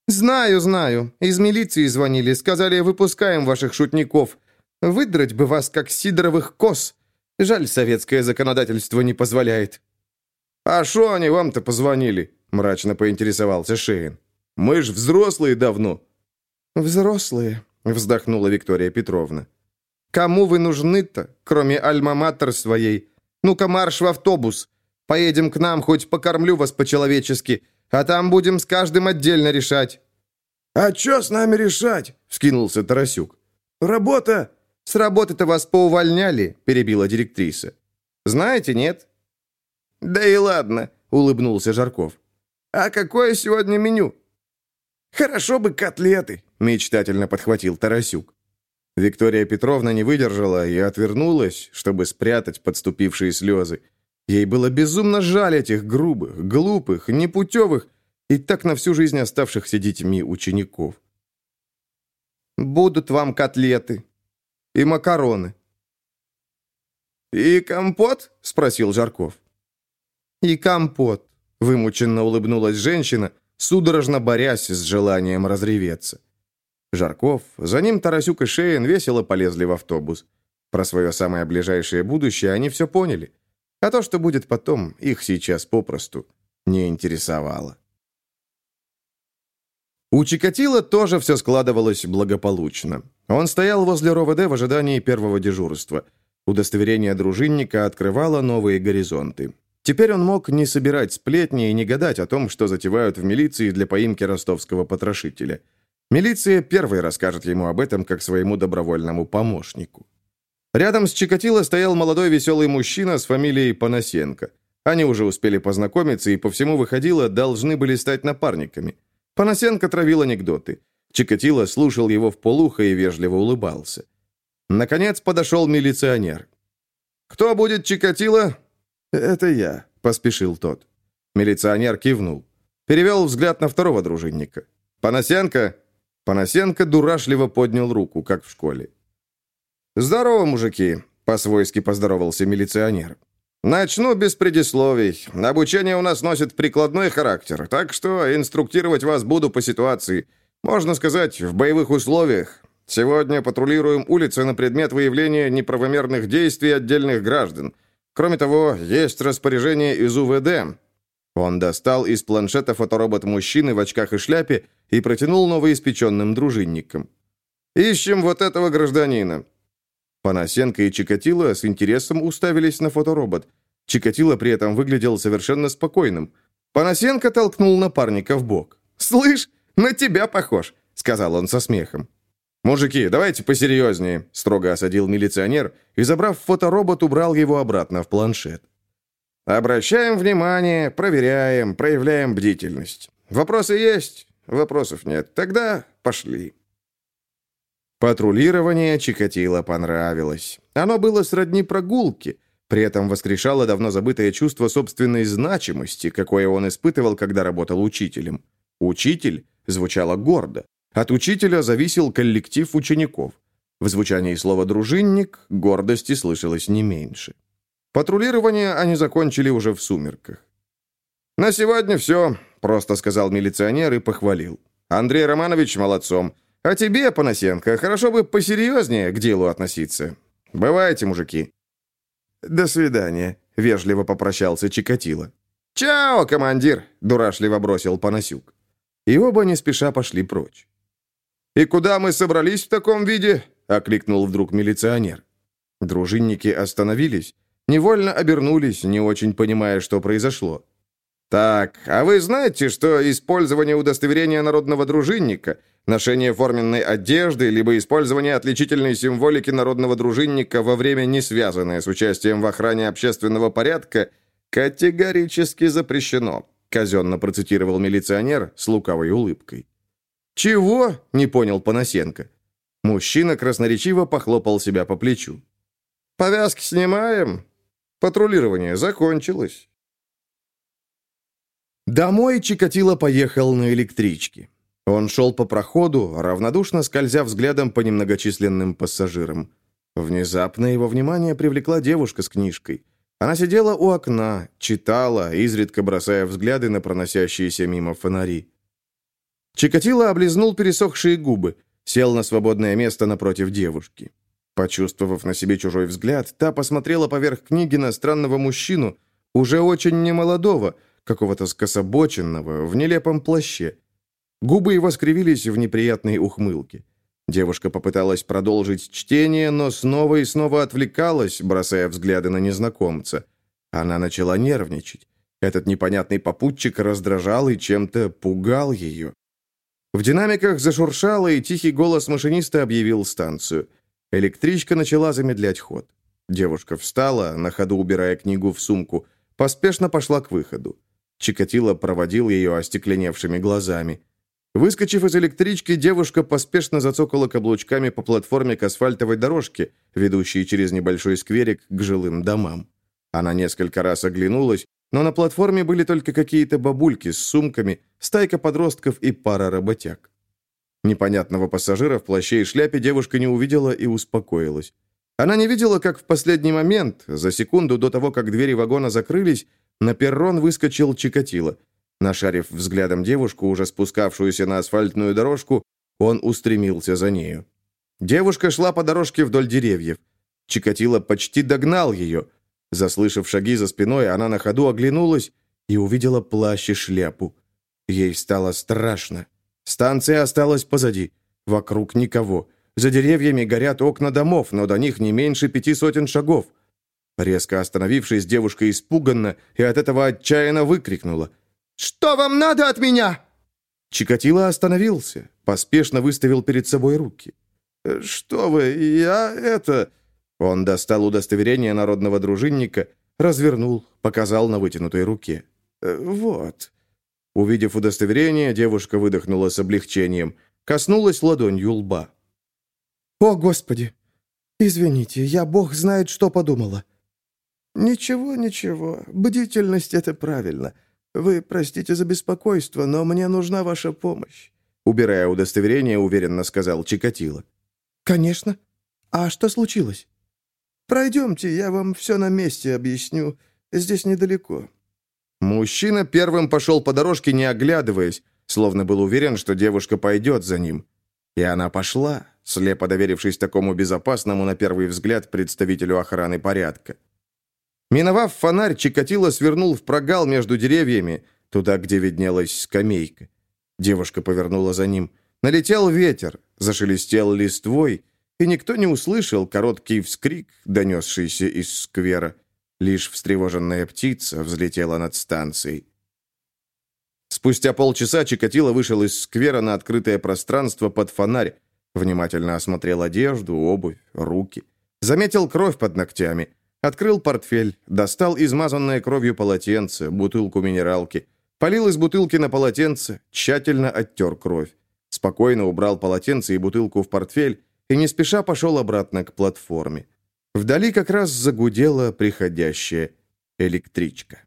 «Знаю, знаю. Из милиции звонили, сказали, выпускаем ваших шутников. Выдрать бы вас, как сидоровых коз. Жаль, советское законодательство не позволяет». «А шо они вам-то позвонили?» — мрачно поинтересовался Шейн. «Мы ж взрослые давно». «Взрослые», вздохнула Виктория Петровна. «Кому вы нужны-то, кроме альма-матер своей? Ну-ка марш в автобус. Поедем к нам, хоть покормлю вас по-человечески, а там будем с каждым отдельно решать». «А чё с нами решать?» — вскинулся Тарасюк. «Работа...» «С работы-то вас поувольняли», — перебила директриса. «Знаете, нет?» «Да и ладно», — улыбнулся Жарков. «А какое сегодня меню?» «Хорошо бы котлеты», — мечтательно подхватил Тарасюк. Виктория Петровна не выдержала и отвернулась, чтобы спрятать подступившие слезы. Ей было безумно жаль этих грубых, глупых, непутевых и так на всю жизнь оставшихся детьми учеников. «Будут вам котлеты и макароны». «И компот?» — спросил Жарков. «И компот», — вымученно улыбнулась женщина, — судорожно борясь с желанием разреветься. Жарков, за ним Тарасюк и Шеин весело полезли в автобус. Про свое самое ближайшее будущее они все поняли. А то, что будет потом, их сейчас попросту не интересовало. У Чикатила тоже все складывалось благополучно. Он стоял возле РОВД в ожидании первого дежурства. Удостоверение дружинника открывало новые горизонты. Теперь он мог не собирать сплетни и не гадать о том, что затевают в милиции для поимки ростовского потрошителя. Милиция первой расскажет ему об этом как своему добровольному помощнику. Рядом с Чикатило стоял молодой веселый мужчина с фамилией Панасенко. Они уже успели познакомиться и по всему выходило, должны были стать напарниками. Панасенко травил анекдоты. Чикатило слушал его в полухо и вежливо улыбался. Наконец подошел милиционер. «Кто будет Чикатило?» «Это я», — поспешил тот. Милиционер кивнул. Перевел взгляд на второго дружинника. «Панасенко?» Панасенко дурашливо поднял руку, как в школе. «Здорово, мужики!» — по-свойски поздоровался милиционер. «Начну без предисловий. Обучение у нас носит прикладной характер, так что инструктировать вас буду по ситуации. Можно сказать, в боевых условиях. Сегодня патрулируем улицы на предмет выявления неправомерных действий отдельных граждан. Кроме того, есть распоряжение из УВД. Он достал из планшета фоторобот мужчины в очках и шляпе и протянул новоиспеченным дружинникам. «Ищем вот этого гражданина». Панасенко и Чикатило с интересом уставились на фоторобот. Чикатило при этом выглядел совершенно спокойным. Панасенко толкнул напарника в бок. «Слышь, на тебя похож», — сказал он со смехом. «Мужики, давайте посерьезнее», — строго осадил милиционер и, забрав фоторобот, убрал его обратно в планшет. «Обращаем внимание, проверяем, проявляем бдительность. Вопросы есть? Вопросов нет. Тогда пошли». Патрулирование Чикатило понравилось. Оно было сродни прогулке, при этом воскрешало давно забытое чувство собственной значимости, какое он испытывал, когда работал учителем. «Учитель» звучало гордо. От учителя зависел коллектив учеников. В звучании слова «дружинник» гордости слышалось не меньше. Патрулирование они закончили уже в сумерках. «На сегодня все», — просто сказал милиционер и похвалил. «Андрей Романович молодцом. А тебе, Панасенко, хорошо бы посерьезнее к делу относиться. Бывайте, мужики». «До свидания», — вежливо попрощался Чикатило. «Чао, командир!» — дурашливо бросил Панасюк. И оба не спеша пошли прочь. «И куда мы собрались в таком виде?» — окликнул вдруг милиционер. Дружинники остановились, невольно обернулись, не очень понимая, что произошло. «Так, а вы знаете, что использование удостоверения народного дружинника, ношение форменной одежды, либо использование отличительной символики народного дружинника во время, не связанное с участием в охране общественного порядка, категорически запрещено», казенно процитировал милиционер с лукавой улыбкой. «Чего?» — не понял Панасенко. Мужчина красноречиво похлопал себя по плечу. «Повязки снимаем. Патрулирование закончилось». Домой Чикатило поехал на электричке. Он шел по проходу, равнодушно скользя взглядом по немногочисленным пассажирам. Внезапно его внимание привлекла девушка с книжкой. Она сидела у окна, читала, изредка бросая взгляды на проносящиеся мимо фонари. Чикатило облизнул пересохшие губы, сел на свободное место напротив девушки. Почувствовав на себе чужой взгляд, та посмотрела поверх книги на странного мужчину, уже очень немолодого, какого-то скособоченного, в нелепом плаще. Губы его скривились в неприятной ухмылке. Девушка попыталась продолжить чтение, но снова и снова отвлекалась, бросая взгляды на незнакомца. Она начала нервничать. Этот непонятный попутчик раздражал и чем-то пугал ее. В динамиках зашуршало, и тихий голос машиниста объявил станцию. Электричка начала замедлять ход. Девушка встала, на ходу убирая книгу в сумку, поспешно пошла к выходу. Чикатило проводил ее остекленевшими глазами. Выскочив из электрички, девушка поспешно зацокала каблучками по платформе к асфальтовой дорожке, ведущей через небольшой скверик к жилым домам. Она несколько раз оглянулась, но на платформе были только какие-то бабульки с сумками, стайка подростков и пара работяг. Непонятного пассажира в плаще и шляпе девушка не увидела и успокоилась. Она не видела, как в последний момент, за секунду до того, как двери вагона закрылись, на перрон выскочил Чикатило. Нашарив взглядом девушку, уже спускавшуюся на асфальтную дорожку, он устремился за нею. Девушка шла по дорожке вдоль деревьев. Чикатило почти догнал ее. Заслышав шаги за спиной, она на ходу оглянулась и увидела плащ и шляпу. Ей стало страшно. Станция осталась позади. Вокруг никого. За деревьями горят окна домов, но до них не меньше пяти сотен шагов. Резко остановившись, девушка испуганно и от этого отчаянно выкрикнула. «Что вам надо от меня?» Чикатило остановился, поспешно выставил перед собой руки. «Что вы, я это...» Он достал удостоверение народного дружинника, развернул, показал на вытянутой руке. «Э, «Вот». Увидев удостоверение, девушка выдохнула с облегчением, коснулась ладонью лба. «О, Господи! Извините, я бог знает, что подумала». «Ничего, ничего. Бдительность — это правильно. Вы простите за беспокойство, но мне нужна ваша помощь», убирая удостоверение, уверенно сказал Чикатило. «Конечно. А что случилось?» «Пройдемте, я вам все на месте объясню. Здесь недалеко». Мужчина первым пошел по дорожке, не оглядываясь, словно был уверен, что девушка пойдет за ним. И она пошла, слепо доверившись такому безопасному, на первый взгляд, представителю охраны порядка. Миновав фонарь, Чикатило свернул в прогал между деревьями, туда, где виднелась скамейка. Девушка повернула за ним. Налетел ветер, зашелестел листвой, и никто не услышал короткий вскрик, донесшийся из сквера. Лишь встревоженная птица взлетела над станцией. Спустя полчаса Чикатило вышел из сквера на открытое пространство под фонарь. Внимательно осмотрел одежду, обувь, руки. Заметил кровь под ногтями. Открыл портфель, достал измазанное кровью полотенце, бутылку минералки. Полил из бутылки на полотенце, тщательно оттер кровь. Спокойно убрал полотенце и бутылку в портфель и не спеша пошел обратно к платформе. Вдали как раз загудела приходящая электричка.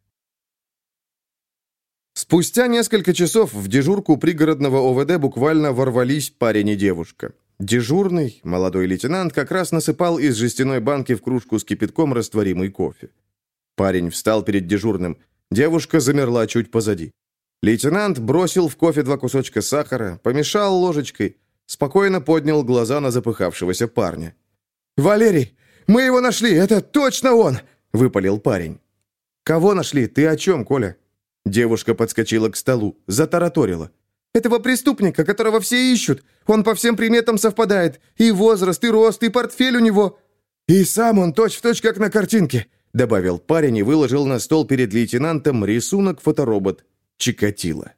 Спустя несколько часов в дежурку пригородного ОВД буквально ворвались парень и девушка. Дежурный, молодой лейтенант, как раз насыпал из жестяной банки в кружку с кипятком растворимый кофе. Парень встал перед дежурным. Девушка замерла чуть позади. Лейтенант бросил в кофе два кусочка сахара, помешал ложечкой, спокойно поднял глаза на запыхавшегося парня. «Валерий, мы его нашли! Это точно он!» — выпалил парень. «Кого нашли? Ты о чем, Коля?» Девушка подскочила к столу, затараторила. «Этого преступника, которого все ищут. Он по всем приметам совпадает. И возраст, и рост, и портфель у него. И сам он точь-в-точь, точь, как на картинке», добавил парень и выложил на стол перед лейтенантом рисунок фоторобот Чикатило.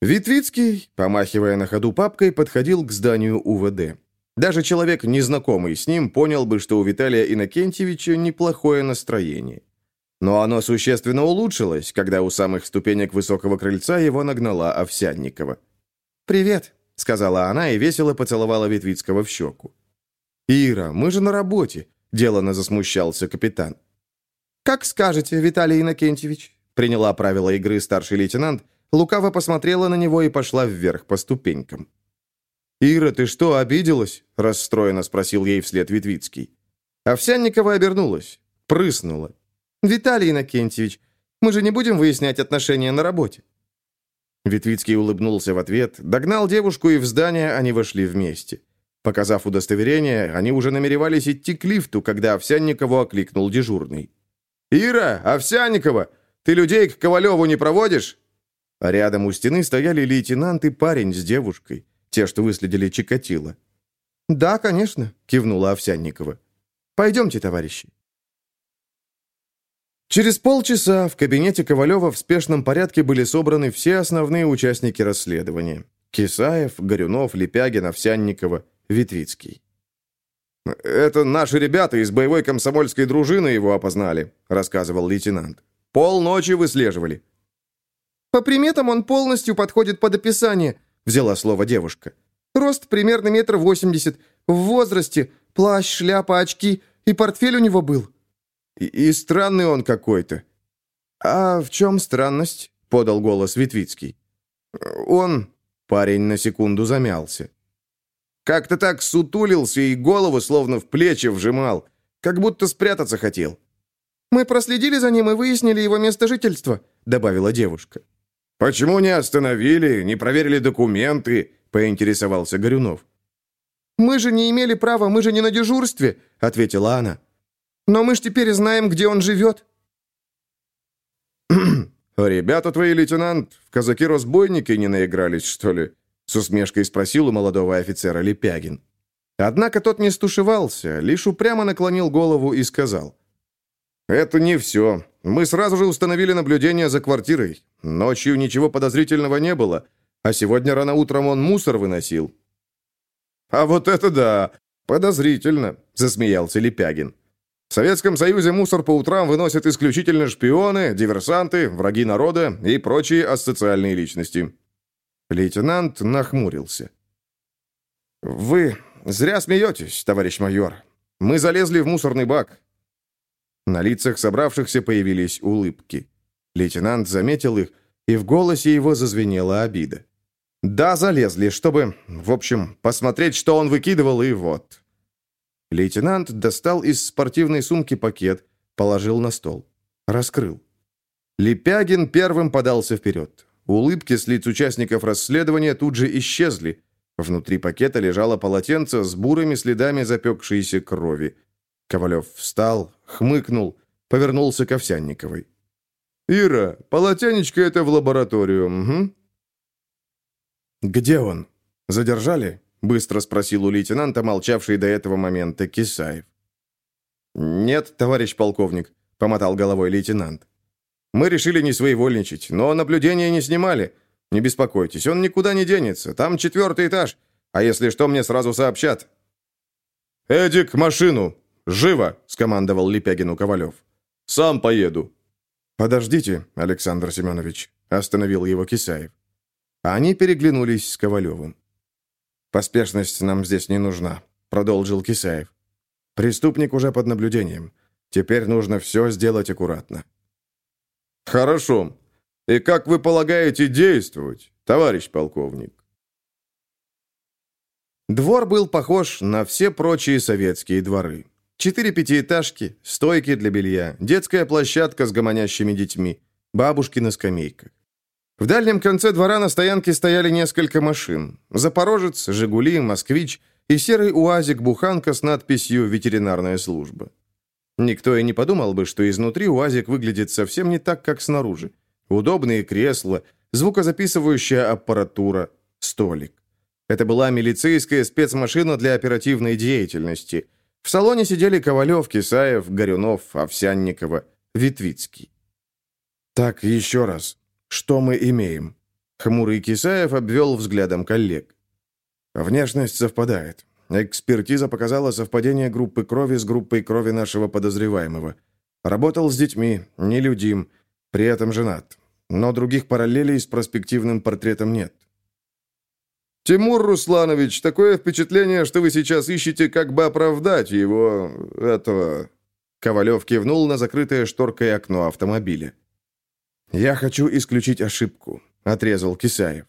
Витвицкий, помахивая на ходу папкой, подходил к зданию УВД. Даже человек, незнакомый с ним, понял бы, что у Виталия Иннокентьевича неплохое настроение. Но оно существенно улучшилось, когда у самых ступенек высокого крыльца его нагнала Овсянникова. «Привет», — сказала она и весело поцеловала Витвицкого в щеку. «Ира, мы же на работе», — делано засмущался капитан. «Как скажете, Виталий Иннокентьевич», — приняла правила игры старший лейтенант, лукаво посмотрела на него и пошла вверх по ступенькам. «Ира, ты что, обиделась?» – расстроенно спросил ей вслед Витвицкий. Овсянникова обернулась, прыснула. «Виталий Иннокентьевич, мы же не будем выяснять отношения на работе». Витвицкий улыбнулся в ответ, догнал девушку, и в здание они вошли вместе. Показав удостоверение, они уже намеревались идти к лифту, когда Овсянникову окликнул дежурный. «Ира, Овсянникова, ты людей к Ковалеву не проводишь?» А рядом у стены стояли лейтенант и парень с девушкой. Те, что выследили Чикатило. «Да, конечно», — кивнула Овсянникова. «Пойдемте, товарищи». Через полчаса в кабинете Ковалева в спешном порядке были собраны все основные участники расследования. Кисаев, Горюнов, Лепягин, Овсянникова, Витвицкий. «Это наши ребята из боевой комсомольской дружины его опознали», рассказывал лейтенант. «Полночи выслеживали». «По приметам он полностью подходит под описание», взяла слово девушка. «Рост примерно метр восемьдесят. В возрасте. Плащ, шляпа, очки. И портфель у него был». «И, и странный он какой-то». «А в чем странность?» — подал голос Витвицкий. «Он...» — парень на секунду замялся. «Как-то так сутулился и голову словно в плечи вжимал, как будто спрятаться хотел». «Мы проследили за ним и выяснили его место жительства», — добавила девушка. «Почему не остановили, не проверили документы?» — поинтересовался Горюнов. «Мы же не имели права, мы же не на дежурстве», — ответила она. «Но мы ж теперь знаем, где он живет». «Ребята твои, лейтенант, в казаки-разбойники не наигрались, что ли?» — с усмешкой спросил у молодого офицера Лепягин. Однако тот не стушевался, лишь упрямо наклонил голову и сказал. «Это не все. Мы сразу же установили наблюдение за квартирой. Ночью ничего подозрительного не было, а сегодня рано утром он мусор выносил». «А вот это да! Подозрительно!» — засмеялся Лепягин. В Советском Союзе мусор по утрам выносят исключительно шпионы, диверсанты, враги народа и прочие асоциальные личности. Лейтенант нахмурился. «Вы зря смеетесь, товарищ майор. Мы залезли в мусорный бак. На лицах собравшихся появились улыбки. Лейтенант заметил их, и в голосе его зазвенела обида. «Да, залезли, чтобы, в общем, посмотреть, что он выкидывал, и вот». Лейтенант достал из спортивной сумки пакет, положил на стол. Раскрыл. Лепягин первым подался вперед. Улыбки с лиц участников расследования тут же исчезли. Внутри пакета лежало полотенце с бурыми следами запекшейся крови. Ковалев встал, хмыкнул, повернулся к Овсянниковой. «Ира, полотенечко это в лабораторию, угу». «Где он? Задержали?» — быстро спросил у лейтенанта, молчавший до этого момента Кисаев. «Нет, товарищ полковник», — помотал головой лейтенант. «Мы решили не своевольничать, но наблюдения не снимали. Не беспокойтесь, он никуда не денется. Там четвертый этаж. А если что, мне сразу сообщат». «Эдик, машину! Живо!» — скомандовал Лепягину Ковалев. «Сам поеду». «Подождите, Александр Семенович», — остановил его Кисаев. Они переглянулись с Ковалевым. «Поспешность нам здесь не нужна», — продолжил Кисаев. «Преступник уже под наблюдением. Теперь нужно все сделать аккуратно». «Хорошо. И как вы полагаете действовать, товарищ полковник?» Двор был похож на все прочие советские дворы. Четыре пятиэтажки, стойки для белья, детская площадка с гомонящими детьми, бабушки на скамейках. В дальнем конце двора на стоянке стояли несколько машин. «Запорожец», «Жигули», «Москвич» и серый УАЗик-буханка с надписью «Ветеринарная служба». Никто и не подумал бы, что изнутри УАЗик выглядит совсем не так, как снаружи. Удобные кресла, звукозаписывающая аппаратура, столик. Это была милицейская спецмашина для оперативной деятельности. В салоне сидели Ковалев, Кисаев, Горюнов, Овсянникова, Витвицкий. «Так, еще раз. Что мы имеем?» Хмурый Кисаев обвел взглядом коллег. «Внешность совпадает. Экспертиза показала совпадение группы крови с группой крови нашего подозреваемого. Работал с детьми, нелюдим, при этом женат. Но других параллелей с проспективным портретом нет. «Тимур Русланович, такое впечатление, что вы сейчас ищете, как бы оправдать его... этого...» Ковалев кивнул на закрытое шторкой окно автомобиля. «Я хочу исключить ошибку», — отрезал Кисаев.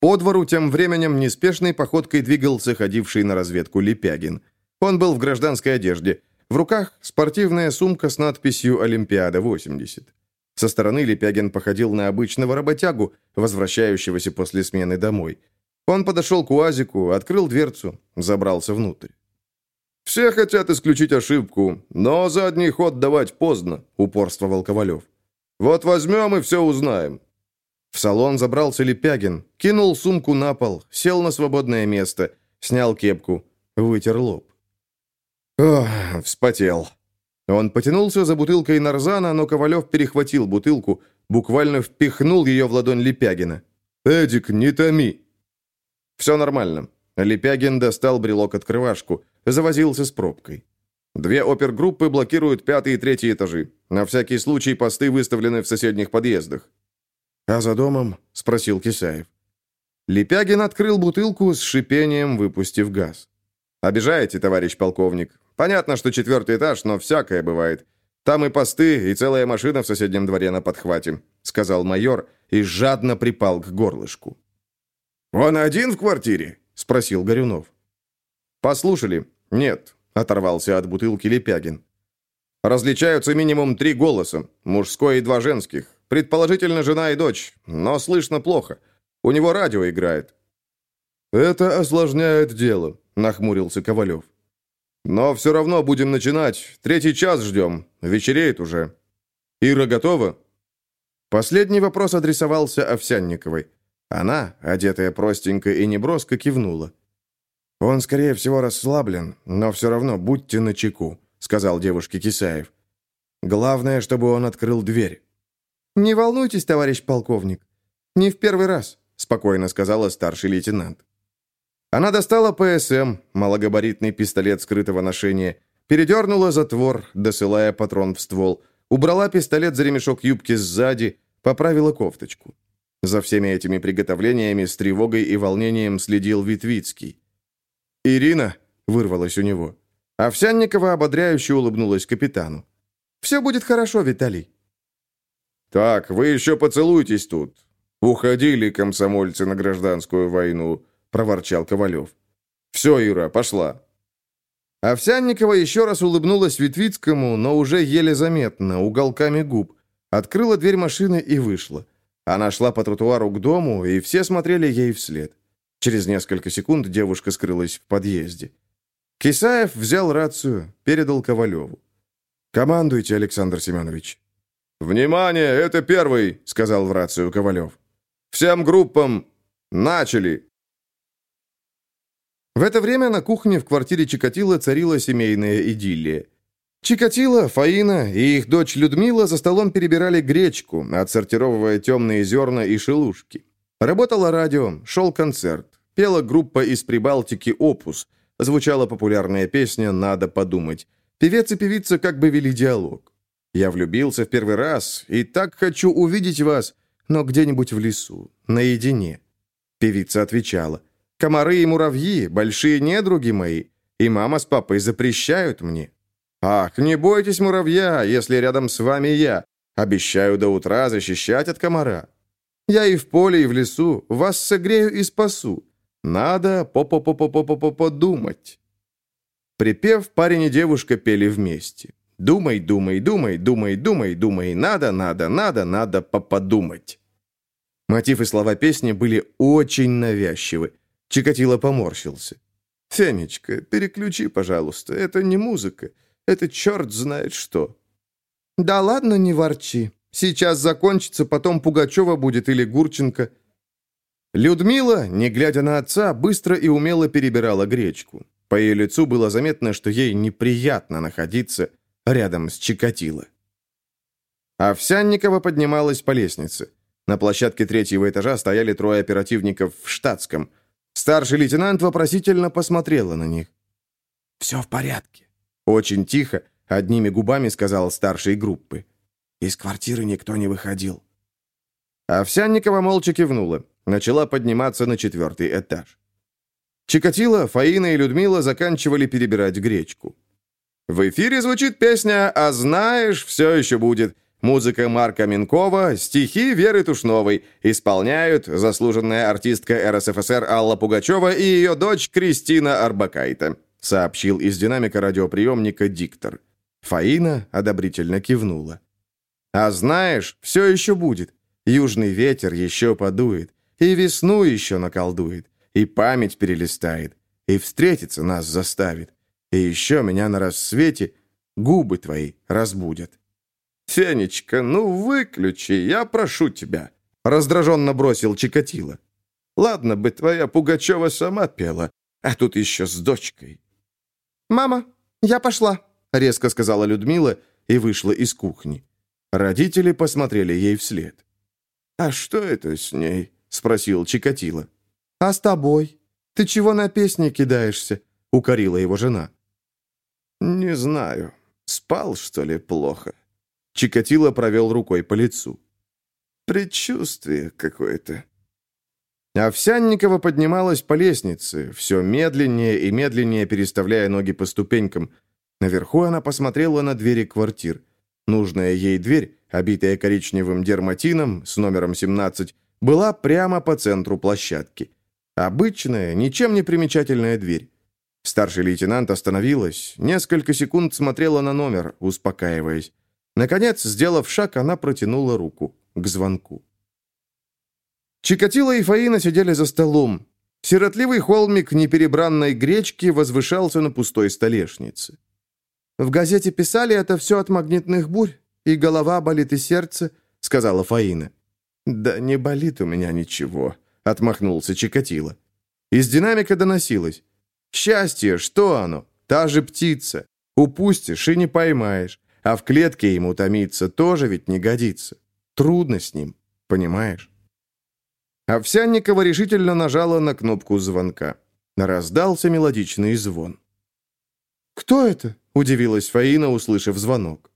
По двору тем временем неспешной походкой двигался ходивший на разведку Лепягин. Он был в гражданской одежде. В руках спортивная сумка с надписью «Олимпиада-80». Со стороны Лепягин походил на обычного работягу, возвращающегося после смены домой. Он подошел к УАЗику, открыл дверцу, забрался внутрь. «Все хотят исключить ошибку, но задний ход давать поздно», — упорствовал Ковалев. «Вот возьмем и все узнаем». В салон забрался Лепягин, кинул сумку на пол, сел на свободное место, снял кепку, вытер лоб. Ох, вспотел. Он потянулся за бутылкой нарзана, но Ковалев перехватил бутылку, буквально впихнул ее в ладонь Лепягина. «Эдик, не томи!» «Все нормально». Лепягин достал брелок-открывашку, завозился с пробкой. Две опергруппы блокируют пятый и третий этажи. На всякий случай посты выставлены в соседних подъездах. «А за домом?» — спросил Кисаев. Лепягин открыл бутылку с шипением, выпустив газ. «Обижаете, товарищ полковник. Понятно, что четвертый этаж, но всякое бывает. Там и посты, и целая машина в соседнем дворе на подхвате», — сказал майор и жадно припал к горлышку. «Он один в квартире?» — спросил Горюнов. «Послушали? Нет», — оторвался от бутылки Лепягин. «Различаются минимум три голоса, мужской и два женских. Предположительно, жена и дочь, но слышно плохо. У него радио играет». «Это осложняет дело», — нахмурился Ковалев. «Но все равно будем начинать. Третий час ждем. Вечереет уже. Ира готова?» Последний вопрос адресовался Овсянниковой. Она, одетая простенько и неброско, кивнула. «Он, скорее всего, расслаблен, но все равно будьте начеку», — сказал девушке Кисаев. «Главное, чтобы он открыл дверь». «Не волнуйтесь, товарищ полковник. Не в первый раз», — спокойно сказала старший лейтенант. Она достала ПСМ, малогабаритный пистолет скрытого ношения, передернула затвор, досылая патрон в ствол, убрала пистолет за ремешок юбки сзади, поправила кофточку. За всеми этими приготовлениями с тревогой и волнением следил Витвицкий. «Ирина!» — вырвалась у него. Овсянникова ободряюще улыбнулась капитану. «Все будет хорошо, Виталий». «Так, вы еще поцелуйтесь тут. Уходили комсомольцы на гражданскую войну», — проворчал Ковалев. «Все, Ира, пошла». Овсянникова еще раз улыбнулась Витвицкому, но уже еле заметно, уголками губ. Открыла дверь машины и вышла. Она шла по тротуару к дому, и все смотрели ей вслед. Через несколько секунд девушка скрылась в подъезде. Кисаев взял рацию, передал Ковалеву. «Командуйте, Александр Семенович». «Внимание, это первый», — сказал в рацию Ковалев. «Всем группам начали!» В это время на кухне в квартире Чикатило царила семейная идиллия. Чикатило, Фаина и их дочь Людмила за столом перебирали гречку, отсортировывая темные зерна и шелушки. Работало радио, шел концерт, пела группа из Прибалтики «Опус», звучала популярная песня «Надо подумать». Певец и певица как бы вели диалог. «Я влюбился в первый раз и так хочу увидеть вас, но где-нибудь в лесу, наедине». Певица отвечала. «Комары и муравьи, большие недруги мои, и мама с папой запрещают мне». «Ах, не бойтесь муравья, если рядом с вами я. Обещаю до утра защищать от комара. Я и в поле, и в лесу, вас согрею и спасу. Надо по-по-по-по-по-по-подумать». Припев, парень и девушка пели вместе. «Думай, думай, думай, думай, думай, думай, надо, надо, надо, надо поподумать». Мотив и слова песни были очень навязчивы. Чикатило поморщился. «Фенечка, переключи, пожалуйста, это не музыка, это черт знает что». «Да ладно, не ворчи. Сейчас закончится, потом Пугачева будет или Гурченко». Людмила, не глядя на отца, быстро и умело перебирала гречку. По ее лицу было заметно, что ей неприятно находиться рядом с Чикатило. Овсянникова поднималась по лестнице. На площадке третьего этажа стояли трое оперативников в штатском. Старший лейтенант вопросительно посмотрела на них. «Все в порядке», — очень тихо, одними губами сказал старший группы. «Из квартиры никто не выходил». Овсянникова молча кивнула. Начала подниматься на четвертый этаж. Чикатило, Фаина и Людмила заканчивали перебирать гречку. В эфире звучит песня «А знаешь, все еще будет». Музыка Марка Минкова, стихи Веры Тушновой. Исполняют заслуженная артистка РСФСР Алла Пугачева и ее дочь Кристина Арбакайта, сообщил из динамика радиоприемника диктор. Фаина одобрительно кивнула. «А знаешь, все еще будет. Южный ветер еще подует. И весну еще наколдует, и память перелистает, и встретиться нас заставит. И еще меня на рассвете губы твои разбудят. «Фенечка, ну выключи, я прошу тебя», — раздраженно бросил Чикатило. «Ладно бы твоя Пугачева сама пела, а тут еще с дочкой». «Мама, я пошла», — резко сказала Людмила и вышла из кухни. Родители посмотрели ей вслед. «А что это с ней?» — спросил Чикатило. «А с тобой? Ты чего на песни кидаешься?» — укорила его жена. «Не знаю. Спал, что ли, плохо?» Чикатило провел рукой по лицу. «Предчувствие какое-то». Овсянникова поднималась по лестнице, все медленнее и медленнее переставляя ноги по ступенькам. Наверху она посмотрела на двери квартир. Нужная ей дверь, обитая коричневым дерматином с номером 17, была прямо по центру площадки. Обычная, ничем не примечательная дверь. Старший лейтенант остановилась, несколько секунд смотрела на номер, успокаиваясь. Наконец, сделав шаг, она протянула руку к звонку. Чикатило и Фаина сидели за столом. Сиротливый холмик неперебранной гречки возвышался на пустой столешнице. «В газете писали, это все от магнитных бурь, и голова болит, и сердце», — сказала Фаина. «Да не болит у меня ничего», — отмахнулся Чикатило. Из динамика доносилось. «Счастье, что оно? Та же птица. Упустишь и не поймаешь. А в клетке ему томиться тоже ведь не годится. Трудно с ним, понимаешь?» Овсянникова решительно нажала на кнопку звонка. Раздался мелодичный звон. «Кто это?» — удивилась Фаина, услышав звонок.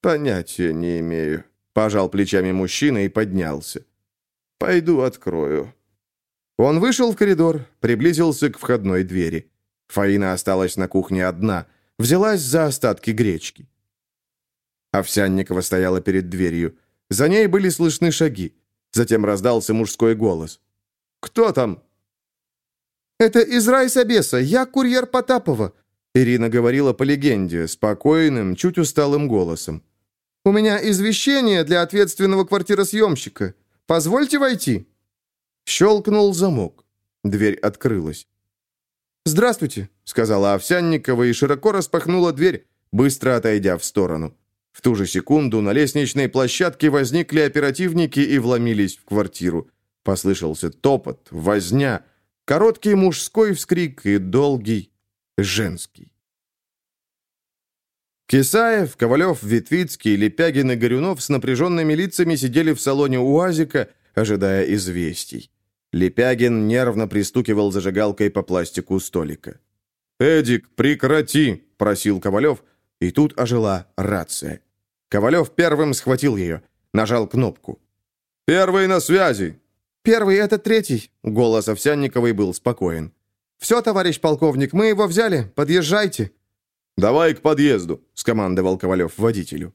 «Понятия не имею», Пожал плечами мужчина и поднялся. «Пойду открою». Он вышел в коридор, приблизился к входной двери. Фаина осталась на кухне одна, взялась за остатки гречки. Овсянникова стояла перед дверью. За ней были слышны шаги. Затем раздался мужской голос. «Кто там?» «Это из райсобеса, я курьер Потапова», Ирина говорила по легенде, спокойным, чуть усталым голосом. У меня извещение для ответственного квартиросъемщика. Позвольте войти». Щелкнул замок. Дверь открылась. «Здравствуйте», — сказала Овсянникова и широко распахнула дверь, быстро отойдя в сторону. В ту же секунду на лестничной площадке возникли оперативники и вломились в квартиру. Послышался топот, возня, короткий мужской вскрик и долгий женский. Кисаев, Ковалев, Витвицкий, Лепягин и Горюнов с напряженными лицами сидели в салоне УАЗика, ожидая известий. Лепягин нервно пристукивал зажигалкой по пластику столика. «Эдик, прекрати!» – просил Ковалев, и тут ожила рация. Ковалев первым схватил ее, нажал кнопку. «Первый на связи!» «Первый — это третий», — голос Овсянниковой был спокоен. «Все, товарищ полковник, мы его взяли, подъезжайте». «Давай к подъезду», — скомандовал Ковалев водителю.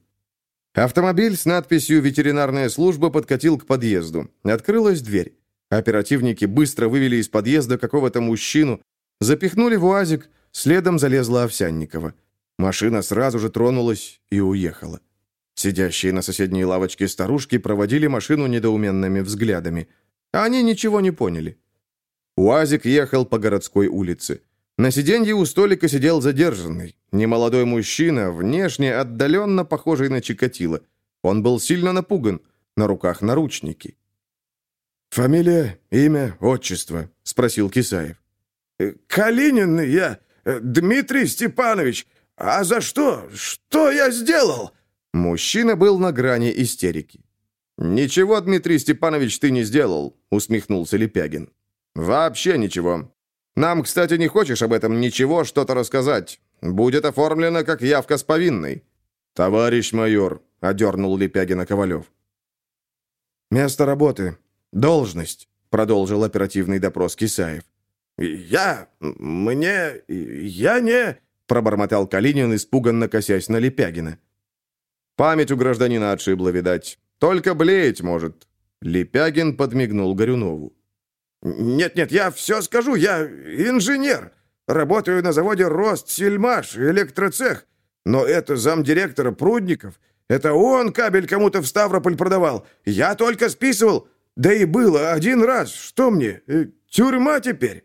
Автомобиль с надписью «Ветеринарная служба» подкатил к подъезду. Открылась дверь. Оперативники быстро вывели из подъезда какого-то мужчину, запихнули в УАЗик, следом залезла Овсянникова. Машина сразу же тронулась и уехала. Сидящие на соседней лавочке старушки проводили машину недоуменными взглядами. Они ничего не поняли. УАЗик ехал по городской улице. На сиденье у столика сидел задержанный, немолодой мужчина, внешне отдаленно похожий на Чикатило. Он был сильно напуган, на руках наручники. «Фамилия, имя, отчество?» — спросил Кисаев. «Э, «Калинин я, э, Дмитрий Степанович. А за что? Что я сделал?» Мужчина был на грани истерики. «Ничего, Дмитрий Степанович, ты не сделал», — усмехнулся Лепягин. «Вообще ничего. Нам, кстати, не хочешь об этом ничего что-то рассказать. Будет оформлено как явка с повинной». «Товарищ майор», — одернул Лепягина Ковалев. «Место работы. Должность», — продолжил оперативный допрос Кисаев. «Я... мне... я не...» — пробормотал Калинин, испуганно косясь на Лепягина. Память у гражданина отшибла, видать. Только блеять может». Лепягин подмигнул Горюнову. «Нет-нет, я все скажу, я инженер. Работаю на заводе «Рост Сельмаш», электроцех. Но это замдиректора Прудников. Это он кабель кому-то в Ставрополь продавал. Я только списывал. Да и было один раз. Что мне, э, тюрьма теперь?»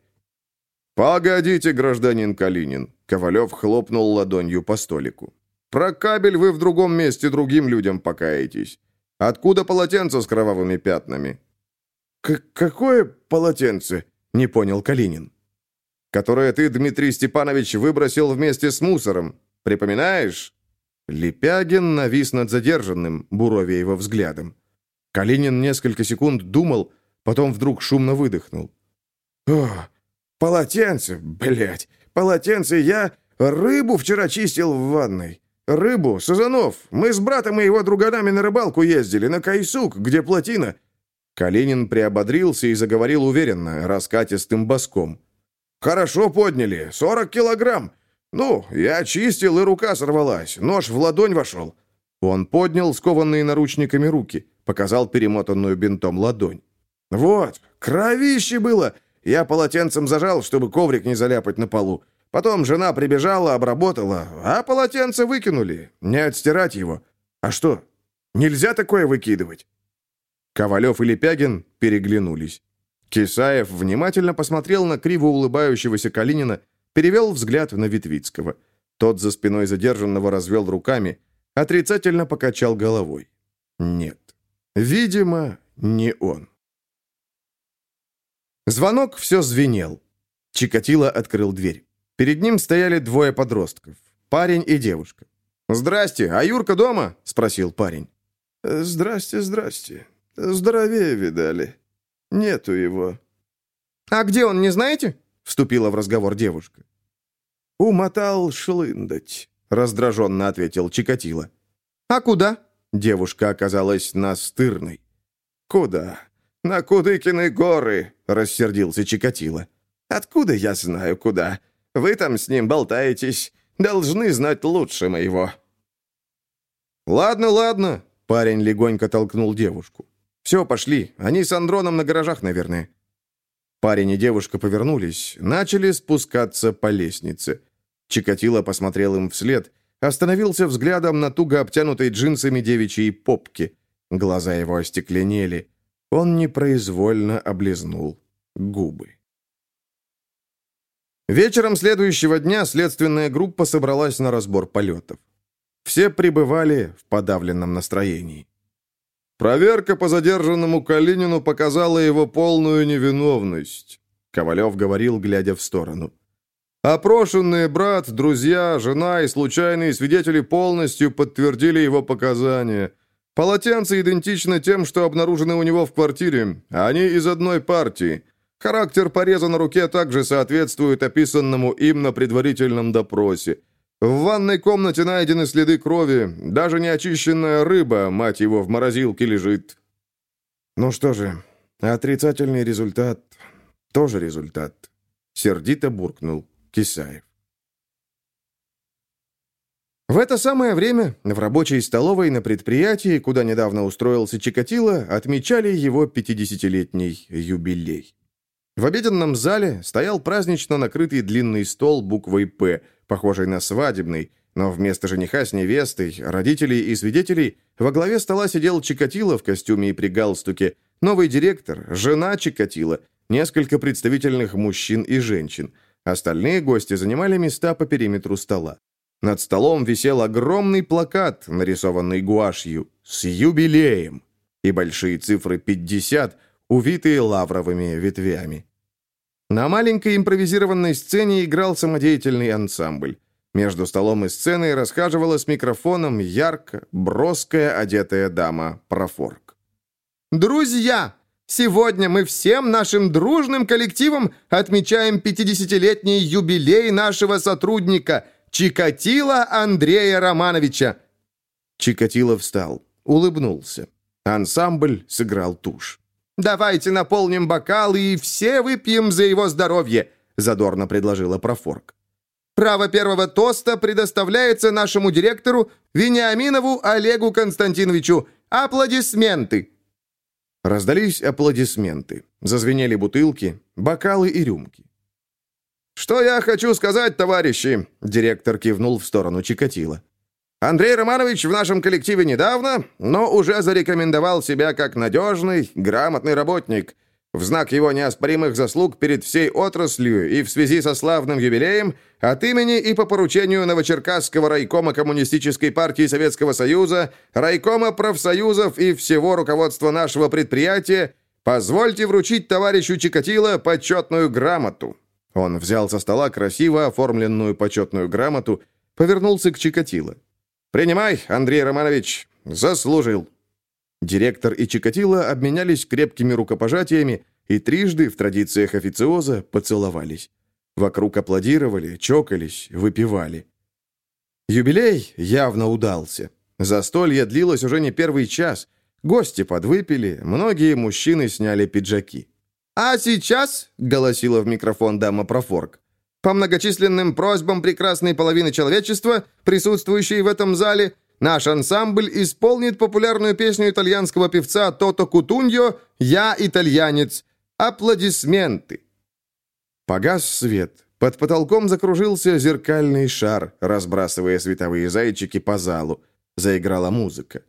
«Погодите, гражданин Калинин», — Ковалев хлопнул ладонью по столику. Про кабель вы в другом месте другим людям покаетесь. Откуда полотенце с кровавыми пятнами?» К «Какое полотенце?» — не понял Калинин. «Которое ты, Дмитрий Степанович, выбросил вместе с мусором. Припоминаешь?» Лепягин навис над задержанным, буровя его взглядом. Калинин несколько секунд думал, потом вдруг шумно выдохнул. «О, полотенце, блядь, полотенце я рыбу вчера чистил в ванной. «Рыбу, Сазанов. Мы с братом и его друганами на рыбалку ездили, на Кайсук, где плотина». Калинин приободрился и заговорил уверенно, раскатистым боском. «Хорошо подняли. Сорок килограмм. Ну, я чистил, и рука сорвалась. Нож в ладонь вошел». Он поднял скованные наручниками руки, показал перемотанную бинтом ладонь. «Вот, кровище было. Я полотенцем зажал, чтобы коврик не заляпать на полу. Потом жена прибежала, обработала, а полотенце выкинули. Не отстирать его. А что, нельзя такое выкидывать?» Ковалев и Лепягин переглянулись. Кисаев внимательно посмотрел на криво улыбающегося Калинина, перевел взгляд на Витвицкого. Тот за спиной задержанного развел руками, отрицательно покачал головой. «Нет, видимо, не он». Звонок все звенел. Чикатило открыл дверь. Перед ним стояли двое подростков. Парень и девушка. «Здрасте, а Юрка дома?» – спросил парень. «Здрасте, здрасте. Здоровее видали. Нету его». «А где он, не знаете?» – вступила в разговор девушка. «Умотал шлындать», – раздраженно ответил Чикатило. «А куда?» – девушка оказалась настырной. «Куда? На Кудыкины горы», – рассердился Чикатило. «Откуда я знаю, куда? Вы там с ним болтаетесь. Должны знать лучше моего». «Ладно, ладно», — парень легонько толкнул девушку. «Все, пошли. Они с Андроном на гаражах, наверное». Парень и девушка повернулись, начали спускаться по лестнице. Чикатило посмотрел им вслед, остановился взглядом на туго обтянутой джинсами девичьей попке. Глаза его остекленели. Он непроизвольно облизнул губы. Вечером следующего дня следственная группа собралась на разбор полетов. Все пребывали в подавленном настроении. «Проверка по задержанному Калинину показала его полную невиновность», Ковалев говорил, глядя в сторону. Опрошенные брат, друзья, жена и случайные свидетели полностью подтвердили его показания. Полотенца идентичны тем, что обнаружены у него в квартире. Они из одной партии. Характер пореза на руке также соответствует описанному им на предварительном допросе. В ванной комнате найдены следы крови. Даже неочищенная рыба, мать его, в морозилке лежит. Ну что же, отрицательный результат тоже результат. Сердито буркнул Кисаев. В это самое время в рабочей столовой на предприятии, куда недавно устроился Чикатило, отмечали его 50-летний юбилей. В обеденном зале стоял празднично накрытый длинный стол буквой «П», похожий на свадебный, но вместо жениха с невестой, родителей и свидетелей во главе стола сидел Чикатило в костюме и при галстуке, новый директор, жена Чикатило, несколько представительных мужчин и женщин. Остальные гости занимали места по периметру стола. Над столом висел огромный плакат, нарисованный гуашью, с юбилеем, и большие цифры 50, увитые лавровыми ветвями. На маленькой импровизированной сцене играл самодеятельный ансамбль. Между столом и сценой расхаживала с микрофоном ярко, броская, одетая дама Профорк. «Друзья, сегодня мы всем нашим дружным коллективом отмечаем 50-летний юбилей нашего сотрудника Чикатила Андрея Романовича». Чикатило встал, улыбнулся. Ансамбль сыграл тушь. «Давайте наполним бокалы и все выпьем за его здоровье», задорно предложила Профорк. «Право первого тоста предоставляется нашему директору Вениаминову Олегу Константиновичу. Аплодисменты!» Раздались аплодисменты. Зазвенели бутылки, бокалы и рюмки. «Что я хочу сказать, товарищи?» Директор кивнул в сторону Чикатила. Андрей Романович в нашем коллективе недавно, но уже зарекомендовал себя как надежный, грамотный работник. В знак его неоспоримых заслуг перед всей отраслью и в связи со славным юбилеем от имени и по поручению Новочеркасского райкома Коммунистической партии Советского Союза, райкома профсоюзов и всего руководства нашего предприятия позвольте вручить товарищу Чикатило почетную грамоту». Он взял со стола красиво оформленную почетную грамоту, повернулся к Чикатило. «Принимай, Андрей Романович. Заслужил». Директор и Чикатило обменялись крепкими рукопожатиями и трижды в традициях официоза поцеловались. Вокруг аплодировали, чокались, выпивали. Юбилей явно удался. Застолье длилось уже не первый час. Гости подвыпили, многие мужчины сняли пиджаки. «А сейчас», — голосила в микрофон дама Профорк, по многочисленным просьбам прекрасной половины человечества, присутствующей в этом зале, наш ансамбль исполнит популярную песню итальянского певца Тото Кутуньо «Я итальянец». Аплодисменты!» Погас свет. Под потолком закружился зеркальный шар, разбрасывая световые зайчики по залу. Заиграла музыка.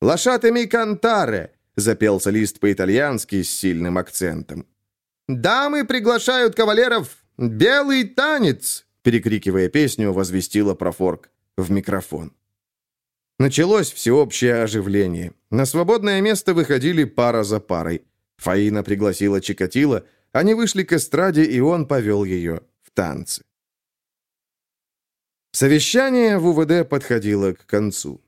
«Лошатами кантаре!» — запел солист по-итальянски с сильным акцентом. «Дамы приглашают кавалеров «Белый танец!» перекрикивая песню, возвестила Профорк в микрофон. Началось всеобщее оживление. На свободное место выходили пара за парой. Фаина пригласила Чикатило, они вышли к эстраде, и он повел ее в танцы. Совещание в УВД подходило к концу.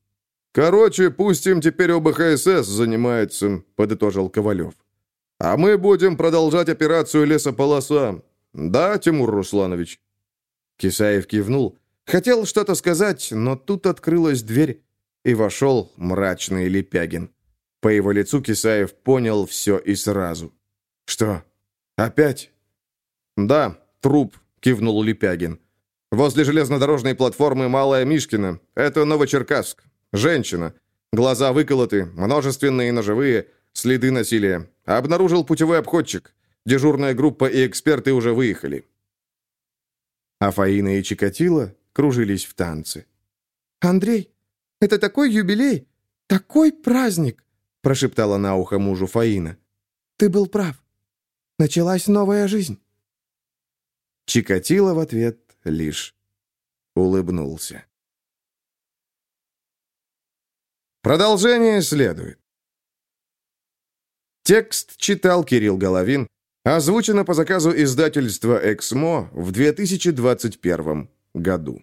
«Короче, пусть им теперь ОБХСС занимается», — подытожил Ковалев. «А мы будем продолжать операцию «Лесополоса». «Да, Тимур Русланович». Кисаев кивнул. Хотел что-то сказать, но тут открылась дверь, и вошел мрачный Лепягин. По его лицу Кисаев понял все и сразу. «Что? Опять?» «Да, труп», — кивнул Лепягин. «Возле железнодорожной платформы Малая Мишкина. Это Новочеркасск. Женщина. Глаза выколоты, множественные ножевые, следы насилия. Обнаружил путевой обходчик. Дежурная группа и эксперты уже выехали. А и Чикатило кружились в танце. «Андрей, это такой юбилей! Такой праздник!» прошептала на ухо мужу Фаина. «Ты был прав. Началась новая жизнь». Чикатило в ответ лишь улыбнулся. Продолжение следует. Текст читал Кирилл Головин, Озвучено по заказу издательства «Эксмо» в 2021 году.